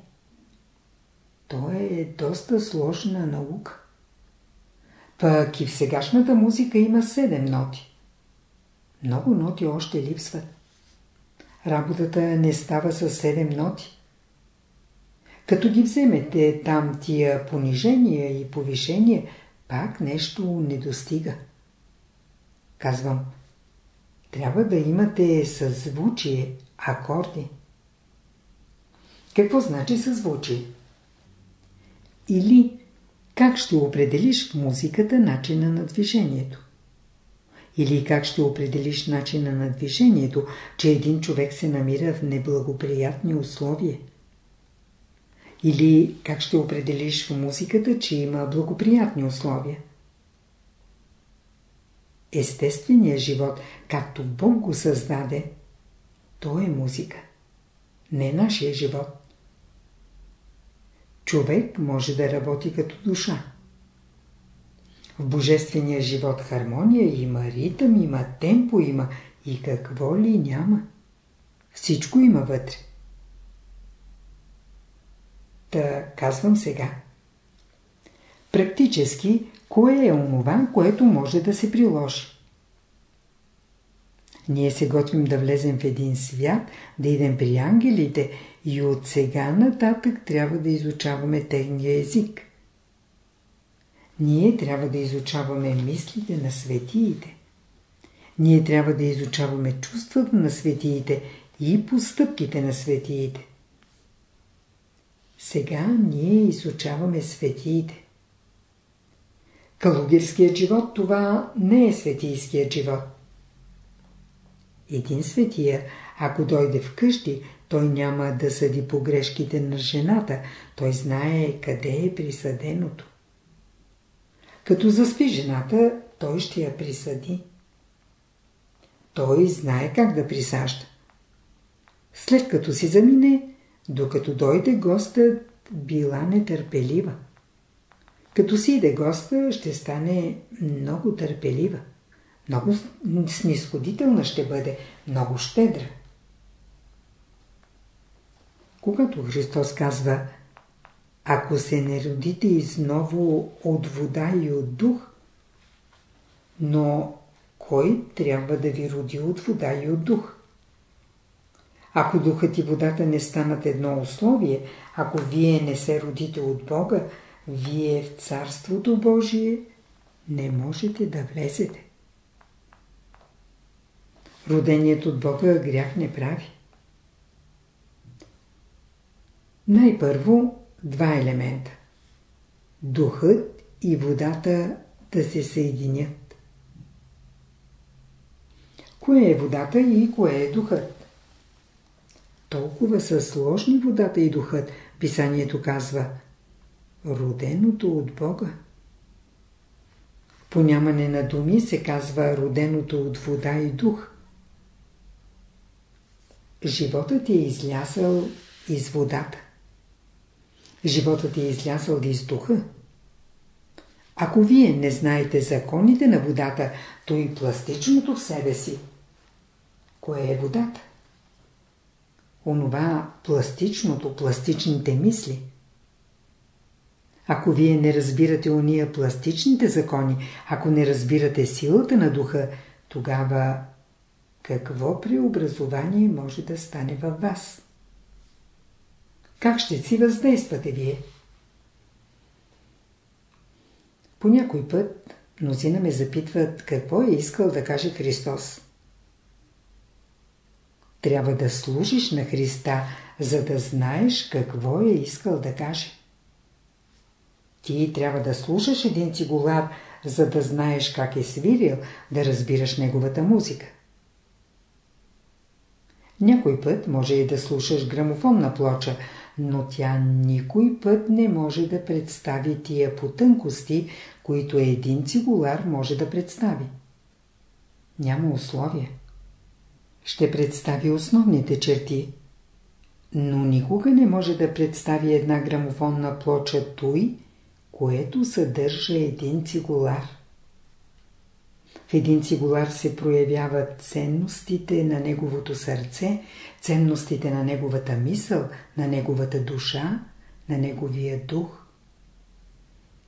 То е доста сложна наука. Пък и в сегашната музика има седем ноти. Много ноти още липсват. Работата не става с седем ноти. Като ги вземете там тия понижения и повишения, пак нещо не достига. Казвам, трябва да имате съзвучие, акорди. Какво значи съзвучие? Или как ще определиш в музиката начина на движението? Или как ще определиш начина на движението, че един човек се намира в неблагоприятни условия? Или как ще определиш в музиката, че има благоприятни условия? Естественият живот, както Бог го създаде, то е музика. Не нашия живот. Човек може да работи като душа. В божествения живот хармония има, ритъм има, темпо има и какво ли няма. Всичко има вътре. Та казвам сега. Практически, кое е онова, което може да се приложи? Ние се готвим да влезем в един свят, да идем при ангелите и от сега нататък трябва да изучаваме техния език. Ние трябва да изучаваме мислите на светиите. Ние трябва да изучаваме чувствата на светиите и постъпките на светиите. Сега ние изучаваме светиите. Калугерският живот това не е светийският живот. Един светия, ако дойде вкъщи, той няма да съди погрешките на жената, той знае къде е присъденото. Като заспи жената, той ще я присъди. Той знае как да присажда. След като си замине, докато дойде гостът, била нетърпелива. Като си иде госта, ще стане много търпелива. Много снисходителна ще бъде, много щедра. Когато Христос казва Ако се не родите изново от вода и от дух, но кой трябва да ви роди от вода и от дух? Ако духът и водата не станат едно условие, ако вие не се родите от Бога, вие в Царството Божие не можете да влезете. Родението от Бога грях не прави. Най-първо два елемента. Духът и водата да се съединят. Кое е водата и кое е духът? Толкова са сложни водата и духът, писанието казва роденото от Бога. По на думи се казва роденото от вода и дух. Животът е излязъл из водата. Животът е излязъл из духа. Ако вие не знаете законите на водата, то и пластичното в себе си. Кое е водата? Онова пластичното, пластичните мисли. Ако вие не разбирате уния пластичните закони, ако не разбирате силата на духа, тогава какво преобразование може да стане във вас? Как ще си въздействате вие? По някой път мнозина ме запитват какво е искал да каже Христос. Трябва да служиш на Христа, за да знаеш какво е искал да каже. Ти трябва да слушаш един цигулар, за да знаеш как е свирил, да разбираш неговата музика. Някой път може и да слушаш грамофонна плоча, но тя никой път не може да представи тия потънкости, които един цигулар може да представи. Няма условия. Ще представи основните черти, но никога не може да представи една грамофонна плоча той, което съдържа един цигулар. В един цигулар се проявяват ценностите на неговото сърце, ценностите на неговата мисъл, на неговата душа, на неговия дух.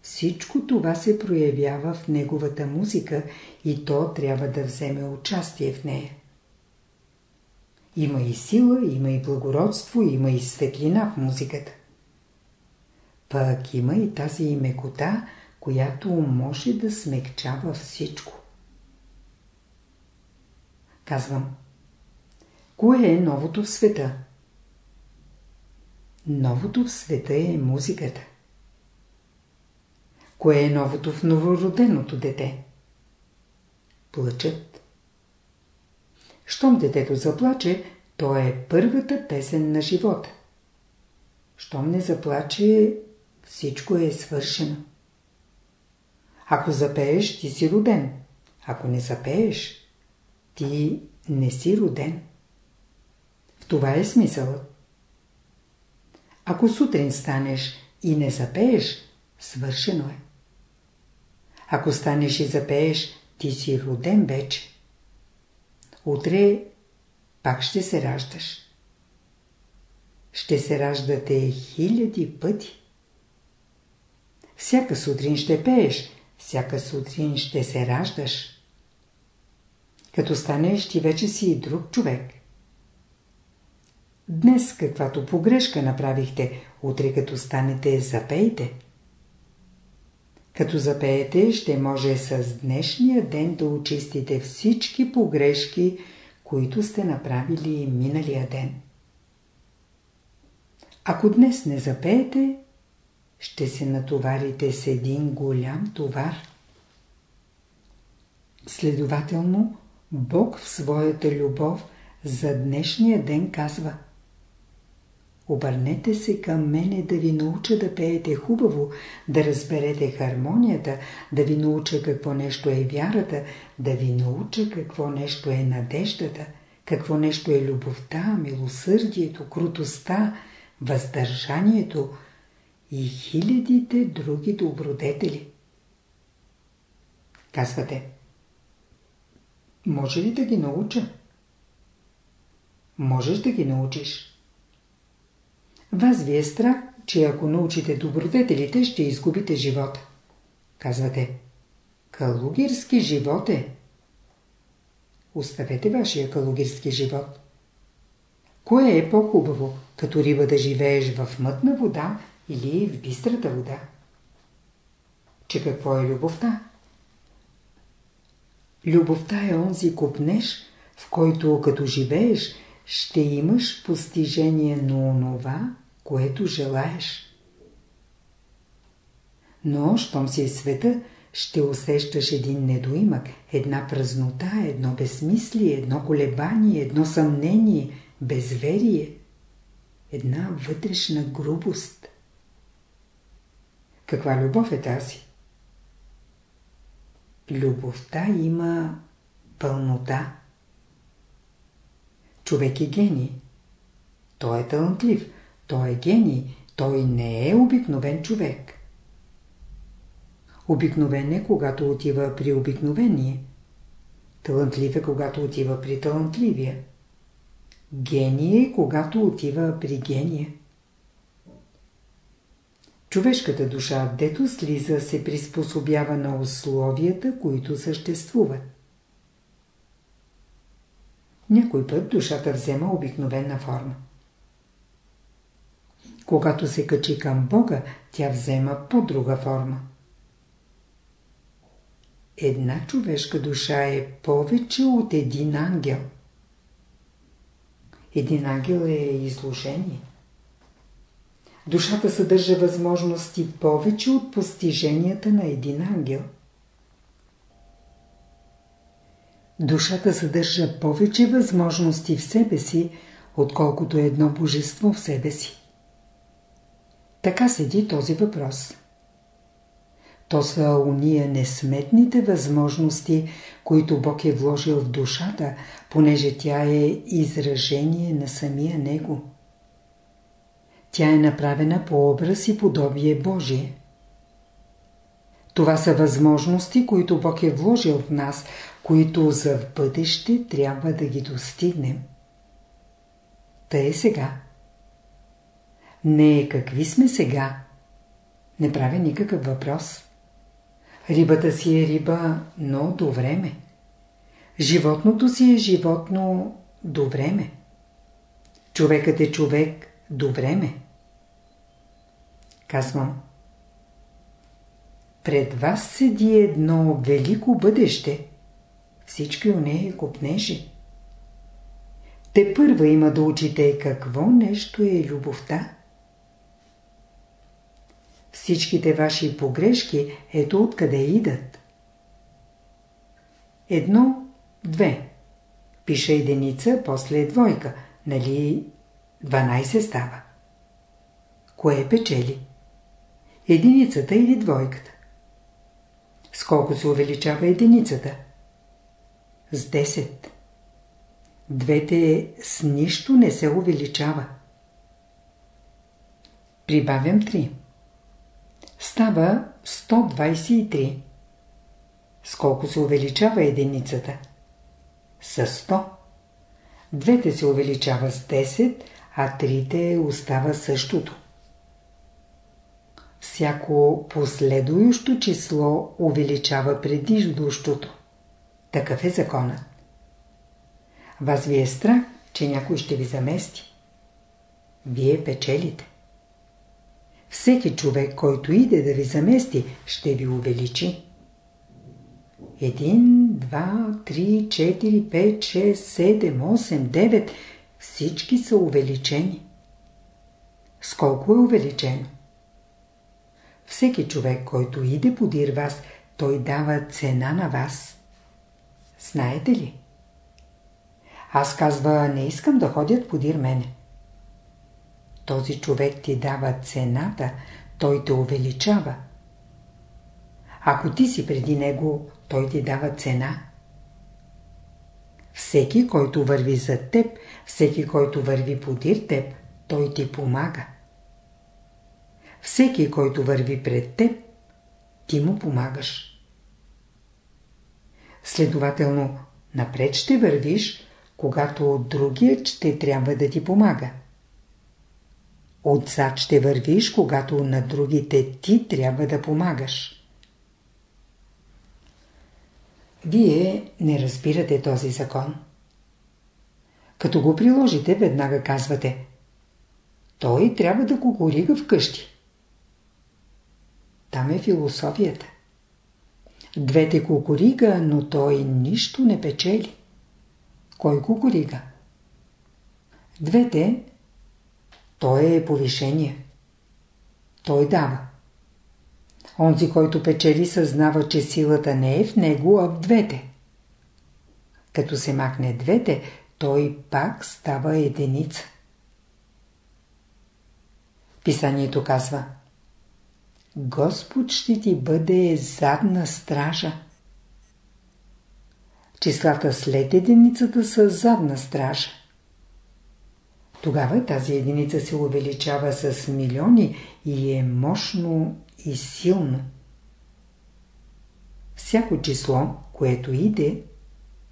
Всичко това се проявява в неговата музика и то трябва да вземе участие в нея. Има и сила, има и благородство, има и светлина в музиката. Пък има и тази мекота, която може да смекчава всичко. Казвам. Кое е новото в света? Новото в света е музиката. Кое е новото в новороденото дете? Плачът. Щом детето заплаче, то е първата песен на живота. Щом не заплаче, всичко е свършено. Ако запееш, ти си роден. Ако не запееш, ти не си роден. В това е смисълът. Ако сутрин станеш и не запееш, свършено е. Ако станеш и запееш, ти си роден вече. Утре пак ще се раждаш. Ще се раждате хиляди пъти. Всяка сутрин ще пееш, всяка сутрин ще се раждаш. Като станеш, ти вече си и друг човек. Днес каквато погрешка направихте, утре като станете, запейте. Като запеете, ще може с днешния ден да очистите всички погрешки, които сте направили миналия ден. Ако днес не запеете, ще се натоварите с един голям товар. Следователно, Бог в своята любов за днешния ден казва Обърнете се към мене да ви науча да пеете хубаво, да разберете хармонията, да ви науча какво нещо е вярата, да ви науча какво нещо е надеждата, какво нещо е любовта, милосърдието, крутостта, въздържанието и хилядите други добродетели. Казвате, може ли да ги науча? Можеш да ги научиш. Вас ви е страх, че ако научите добродетелите, ще изгубите живота. Казвате, калугирски живот е. Оставете вашия калугирски живот. Кое е по-хубаво, като риба да живееш в мътна вода или в бистрата вода? Че какво е любовта? Любовта е онзи купнеш, в който като живееш, ще имаш постижение на онова, което желаеш. Но, щом си е света, ще усещаш един недоимък, една празнота, едно безсмислие, едно колебание, едно съмнение, безверие, една вътрешна грубост. Каква любов е тази? Любовта има пълнота. Човек е гений. Той е талантлив. Той е гений. Той не е обикновен човек. Обикновен е, когато отива при обикновение. Талантлив е, когато отива при талантливия. Гений е, когато отива при гения. Човешката душа, дето слиза, се приспособява на условията, които съществуват. Някой път душата взема обикновена форма. Когато се качи към Бога, тя взема по-друга форма. Една човешка душа е повече от един ангел. Един ангел е изложение. Душата съдържа възможности повече от постиженията на един ангел. Душата съдържа повече възможности в себе си, отколкото едно божество в себе си. Така седи този въпрос. То са уния несметните възможности, които Бог е вложил в душата, понеже тя е изражение на самия Него. Тя е направена по образ и подобие Божие. Това са възможности, които Бог е вложил в нас, които за в бъдеще трябва да ги достигнем. Та е сега. Не е какви сме сега. Не правя никакъв въпрос. Рибата си е риба, но до време. Животното си е животно до време. Човекът е човек до време. Казвам. Пред вас седи едно велико бъдеще. Всички у нея купнежи. Те първа има да учите какво нещо е любовта. Всичките ваши погрешки ето откъде идат. Едно, две. Пише единица, после двойка. Нали 12 става? Кое печели? Единицата или двойката? С колко се увеличава единицата? С 10. Двете с нищо не се увеличава. Прибавям 3. Става 123. С колко се увеличава единицата? С 100. Двете се увеличава с 10, а трите остава същото. Всяко последуещо число увеличава предишдущото. Такъв е законът. Вас ви е страх, че някой ще ви замести. Вие печелите. Всеки човек, който иде да ви замести, ще ви увеличи. Един, два, три, четири, пет, шест, седем, осем, девет. Всички са увеличени. Сколко е увеличено? Всеки човек, който иде подир вас, той дава цена на вас. Знаете ли? Аз казва, не искам да ходят подир мене. Този човек ти дава цената, той те увеличава. Ако ти си преди него, той ти дава цена. Всеки, който върви за теб, всеки, който върви подир теб, той ти помага. Всеки, който върви пред теб, ти му помагаш. Следователно, напред ще вървиш, когато другият ще трябва да ти помага. Отзад ще вървиш, когато на другите ти трябва да помагаш. Вие не разбирате този закон. Като го приложите, веднага казвате Той трябва да кукурига вкъщи. Там е философията. Двете кукурига, но той нищо не печели. Кой кукурига? Двете, той е повишение. Той дава. Онзи, който печели, съзнава, че силата не е в него, а в двете. Като се махне двете, той пак става единица. Писанието казва Господ ще ти бъде задна стража. Числата след единицата са задна стража. Тогава тази единица се увеличава с милиони и е мощно и силно. Всяко число, което иде,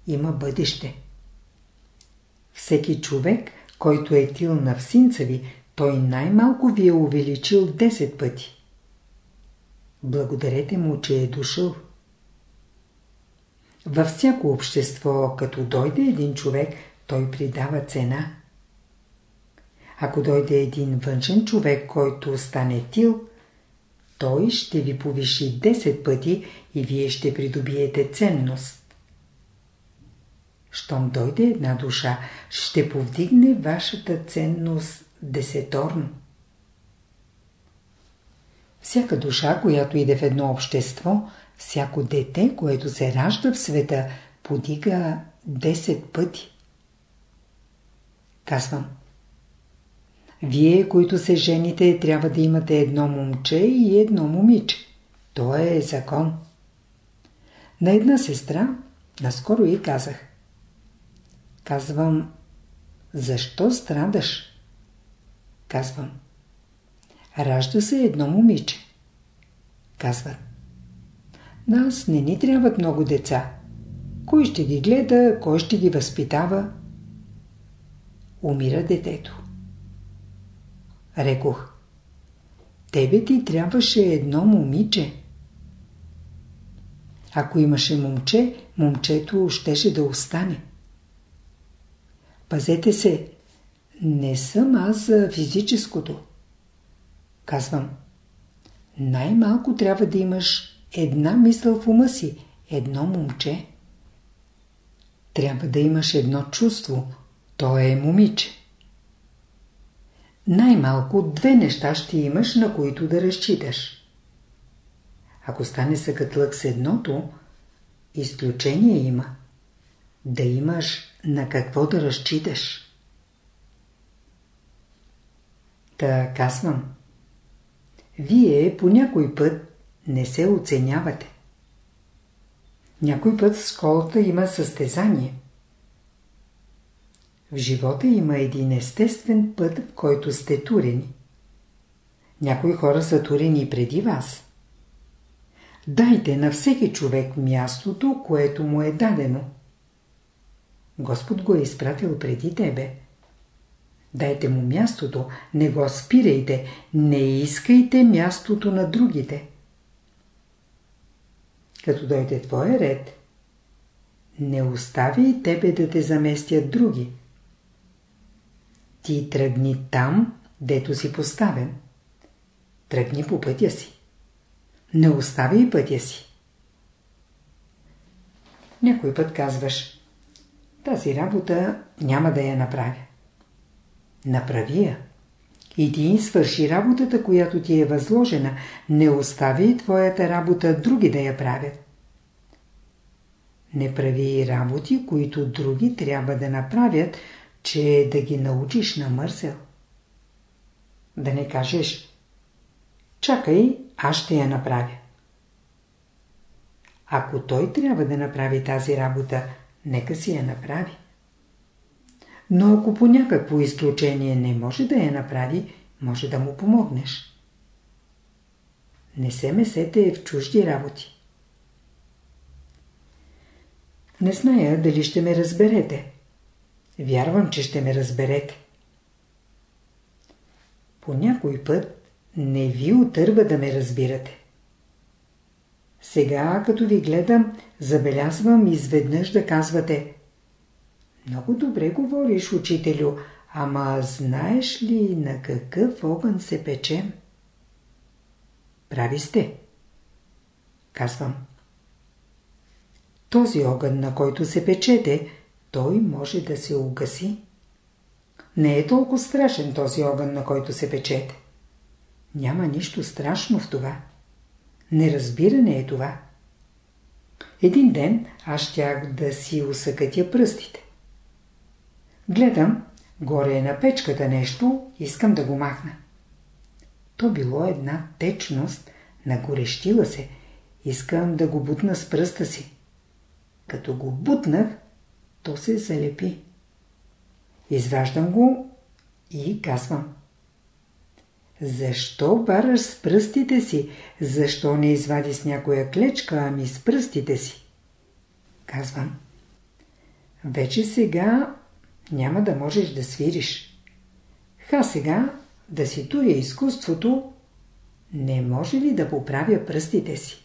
има бъдеще. Всеки човек, който е тил на всинца ви, той най-малко ви е увеличил 10 пъти. Благодарете му, че е дошъл. Във всяко общество, като дойде един човек, той придава цена. Ако дойде един външен човек, който стане тил, той ще ви повиши 10 пъти и вие ще придобиете ценност. Щом дойде една душа, ще повдигне вашата ценност десеторно. Всяка душа, която иде в едно общество, всяко дете, което се ражда в света, подига 10 пъти. Казвам. Вие, които се жените, трябва да имате едно момче и едно момиче. То е закон. На една сестра, наскоро и казах. Казвам, защо страдаш? Казвам, ражда се едно момиче. Казват, нас не ни трябват много деца. Кой ще ги гледа, кой ще ги възпитава? Умира детето. Рекох. Тебе ти трябваше едно момиче. Ако имаше момче, момчето щеше да остане. Пазете се, не съм аз за физическото. Казвам, най-малко трябва да имаш една мисъл в ума си, едно момче. Трябва да имаш едно чувство, то е момиче. Най-малко две неща ще имаш, на които да разчиташ. Ако стане съкътлък с едното, изключение има. Да имаш на какво да разчиташ. Та казвам. Вие по някой път не се оценявате. Някой път в школата има състезание. В живота има един естествен път, в който сте турени. Някои хора са турени преди вас. Дайте на всеки човек мястото, което му е дадено. Господ го е изпратил преди тебе. Дайте му мястото, не го спирайте, не искайте мястото на другите. Като дойде твоя ред, не остави и тебе да те заместят други. Ти тръгни там, дето си поставен. Тръгни по пътя си. Не остави и пътя си. Някой път казваш, тази работа няма да я направя. Направи я. И свърши работата, която ти е възложена. Не остави твоята работа други да я правят. Не прави работи, които други трябва да направят, че да ги научиш на мърсел. Да не кажеш, чакай, аз ще я направя. Ако той трябва да направи тази работа, нека си я направи. Но ако по някакво изключение не може да я направи, може да му помогнеш. Не се месете в чужди работи. Не зная дали ще ме разберете. Вярвам, че ще ме разберете. По някой път не ви отърва да ме разбирате. Сега, като ви гледам, забелязвам изведнъж да казвате Много добре говориш, учителю, ама знаеш ли на какъв огън се печем? Прави сте. Казвам. Този огън, на който се печете, той може да се угаси. Не е толкова страшен този огън, на който се печете. Няма нищо страшно в това. Неразбиране е това. Един ден аз щях да си усъкътя пръстите. Гледам, горе е на печката нещо, искам да го махна. То било една течност, нагорещила се. Искам да го бутна с пръста си. Като го бутнах, то се залепи. Изваждам го и казвам. Защо бараш с пръстите си? Защо не извади с някоя клечка, ами с пръстите си? Казвам. Вече сега няма да можеш да свириш. Ха сега да си туря изкуството, не може ли да поправя пръстите си?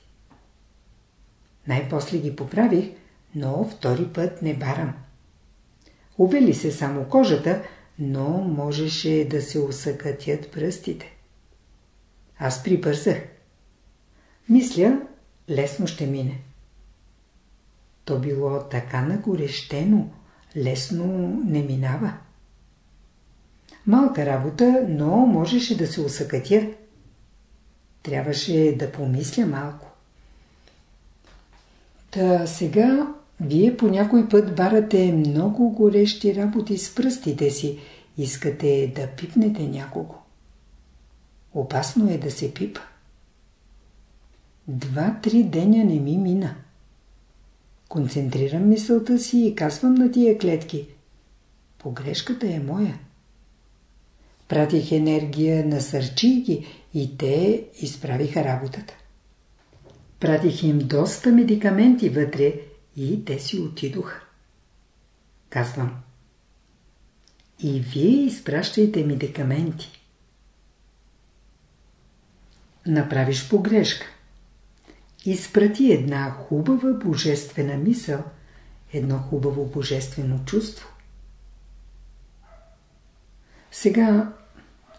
Най-после ги поправих, но втори път не барам. Убели се само кожата, но можеше да се усъкътят пръстите. Аз прибързах. Мисля, лесно ще мине. То било така нагорещено, лесно не минава. Малка работа, но можеше да се усъкътя. Трябваше да помисля малко. Та сега вие по някой път барате много горещи работи с пръстите си. Искате да пипнете някого. Опасно е да се пипа. Два-три деня не ми мина. Концентрирам мисълта си и казвам на тия клетки. Погрешката е моя. Пратих енергия, насърчи ги и те изправиха работата. Пратих им доста медикаменти вътре и те си отидоха. Казвам. И вие изпращайте медикаменти. Направиш погрешка. Изпрати една хубава божествена мисъл, едно хубаво божествено чувство. Сега,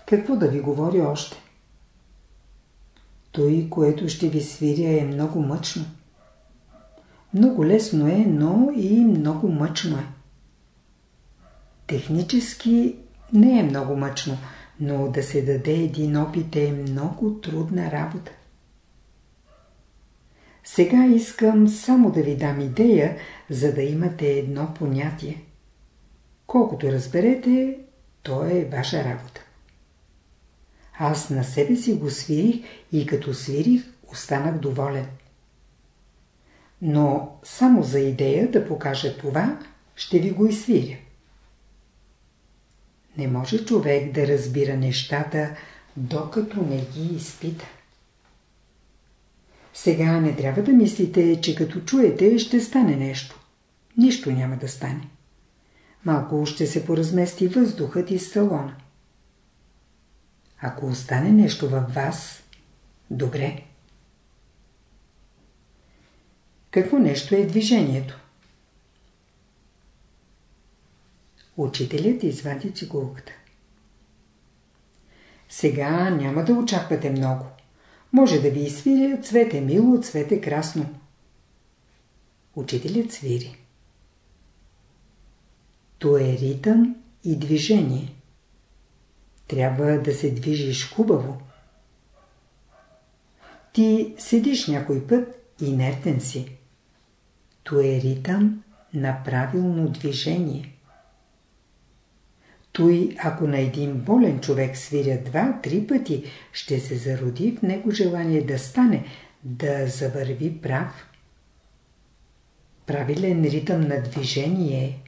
какво да ви говоря още? той, което ще ви свиря е много мъчно. Много лесно е, но и много мъчно е. Технически не е много мъчно, но да се даде един опит е много трудна работа. Сега искам само да ви дам идея, за да имате едно понятие. Колкото разберете, то е ваша работа. Аз на себе си го свирих и като свирих, останах доволен. Но само за идея да покажа това, ще ви го изсвиря. Не може човек да разбира нещата, докато не ги изпита. Сега не трябва да мислите, че като чуете ще стане нещо. Нищо няма да стане. Малко ще се поразмести въздухът из салона. Ако остане нещо във вас, добре. Какво нещо е движението? Учителят извади цигулката. Сега няма да очаквате много. Може да ви изсвиря цвете мило, цвете красно. Учителят свири. То е ритъм и движение. Трябва да се движиш хубаво. Ти седиш някой път инертен си. То е ритъм на правилно движение. Той, ако на един болен човек свиря два-три пъти, ще се зароди в него желание да стане, да завърви прав. Правилен ритъм на движение е.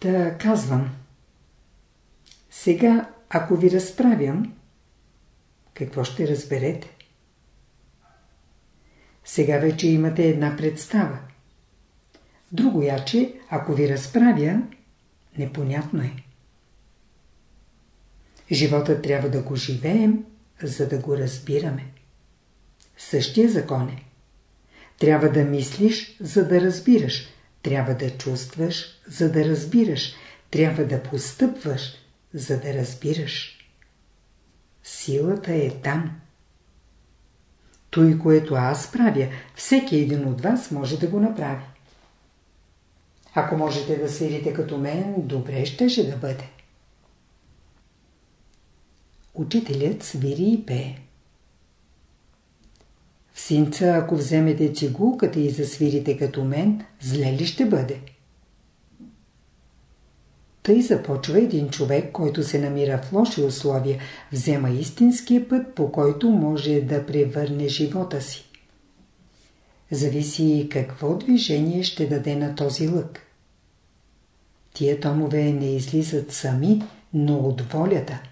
Та казвам. Сега, ако ви разправям, какво ще разберете? Сега вече имате една представа. Друго яче, ако ви разправя, непонятно е. Живота трябва да го живеем, за да го разбираме. Същия закон е. Трябва да мислиш, за да разбираш. Трябва да чувстваш, за да разбираш. Трябва да постъпваш, за да разбираш. Силата е там. Той, което аз правя, всеки един от вас може да го направи. Ако можете да свирите като мен, добре щеше да бъде. Учителят свири и пее. В синца, ако вземете цигулката и засвирите като мен, зле ли ще бъде? Тъй започва един човек, който се намира в лоши условия, взема истинския път, по който може да превърне живота си. Зависи какво движение ще даде на този лък. Тия томове не излизат сами, но от волята.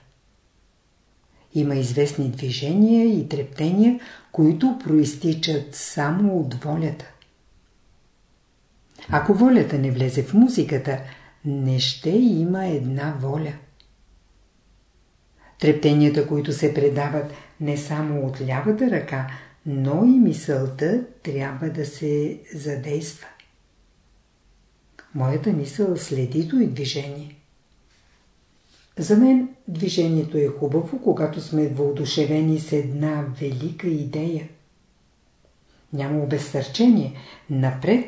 Има известни движения и трептения, които проистичат само от волята. Ако волята не влезе в музиката, не ще има една воля. Трептенията, които се предават не само от лявата ръка, но и мисълта трябва да се задейства. Моята мисъл следи и движение. За мен движението е хубаво, когато сме въодушевени с една велика идея. Няма обезсърчение. Напред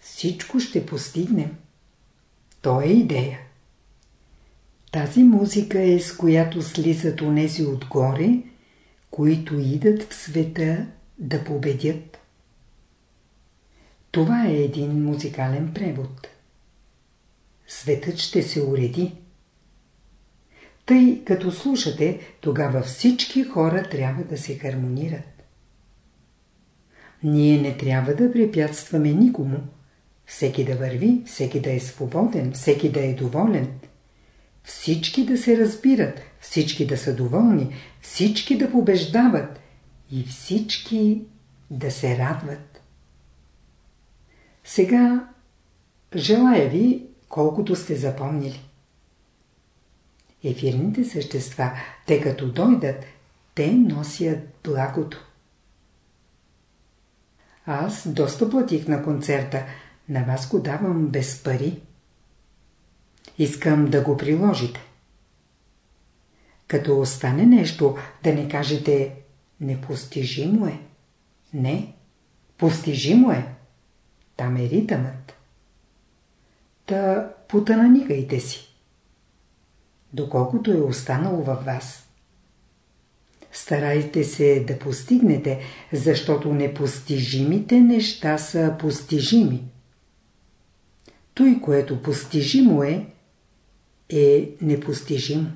всичко ще постигнем. То е идея. Тази музика е с която слизат унези отгоре, които идат в света да победят. Това е един музикален превод. Светът ще се уреди. Тъй като слушате, тогава всички хора трябва да се хармонират. Ние не трябва да препятстваме никому. Всеки да върви, всеки да е свободен, всеки да е доволен. Всички да се разбират, всички да са доволни, всички да побеждават и всички да се радват. Сега желая ви колкото сте запомнили. Ефирните същества, те като дойдат, те носят благото. Аз доста платих на концерта, на вас го давам без пари. Искам да го приложите. Като остане нещо, да не кажете непостижимо е. Не, постижимо е. Там е ритъмът. Та потананикайте си. Доколкото е останало във вас. Старайте се да постигнете, защото непостижимите неща са постижими. Той, което постижимо е, е непостижимо.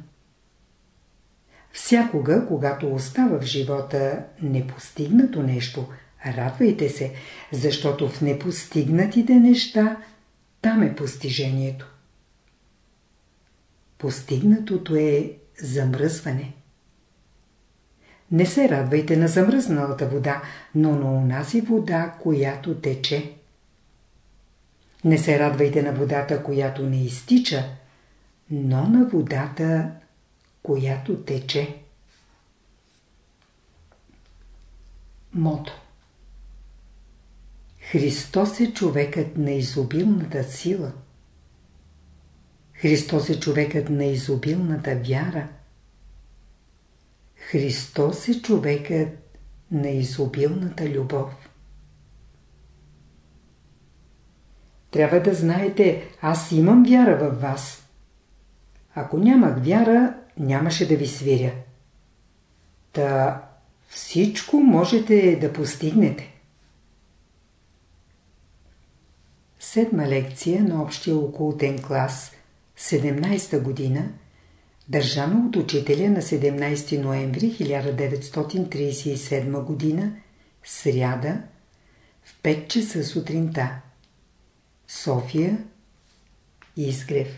Всякога, когато остава в живота непостигнато нещо, радвайте се, защото в непостигнатите неща там е постижението. Постигнатото е замръзване. Не се радвайте на замръзналата вода, но на унази вода, която тече. Не се радвайте на водата, която не изтича, но на водата, която тече. Мото Христос е човекът на изобилната сила. Христос е човекът на изобилната вяра. Христос е човекът на изобилната любов. Трябва да знаете, аз имам вяра във вас. Ако нямах вяра, нямаше да ви свиря. Та всичко можете да постигнете. Седма лекция на общия окултен клас, 17-та година, държана от учителя на 17 ноември 1937 година, сряда, в 5 часа сутринта. София, Изгрев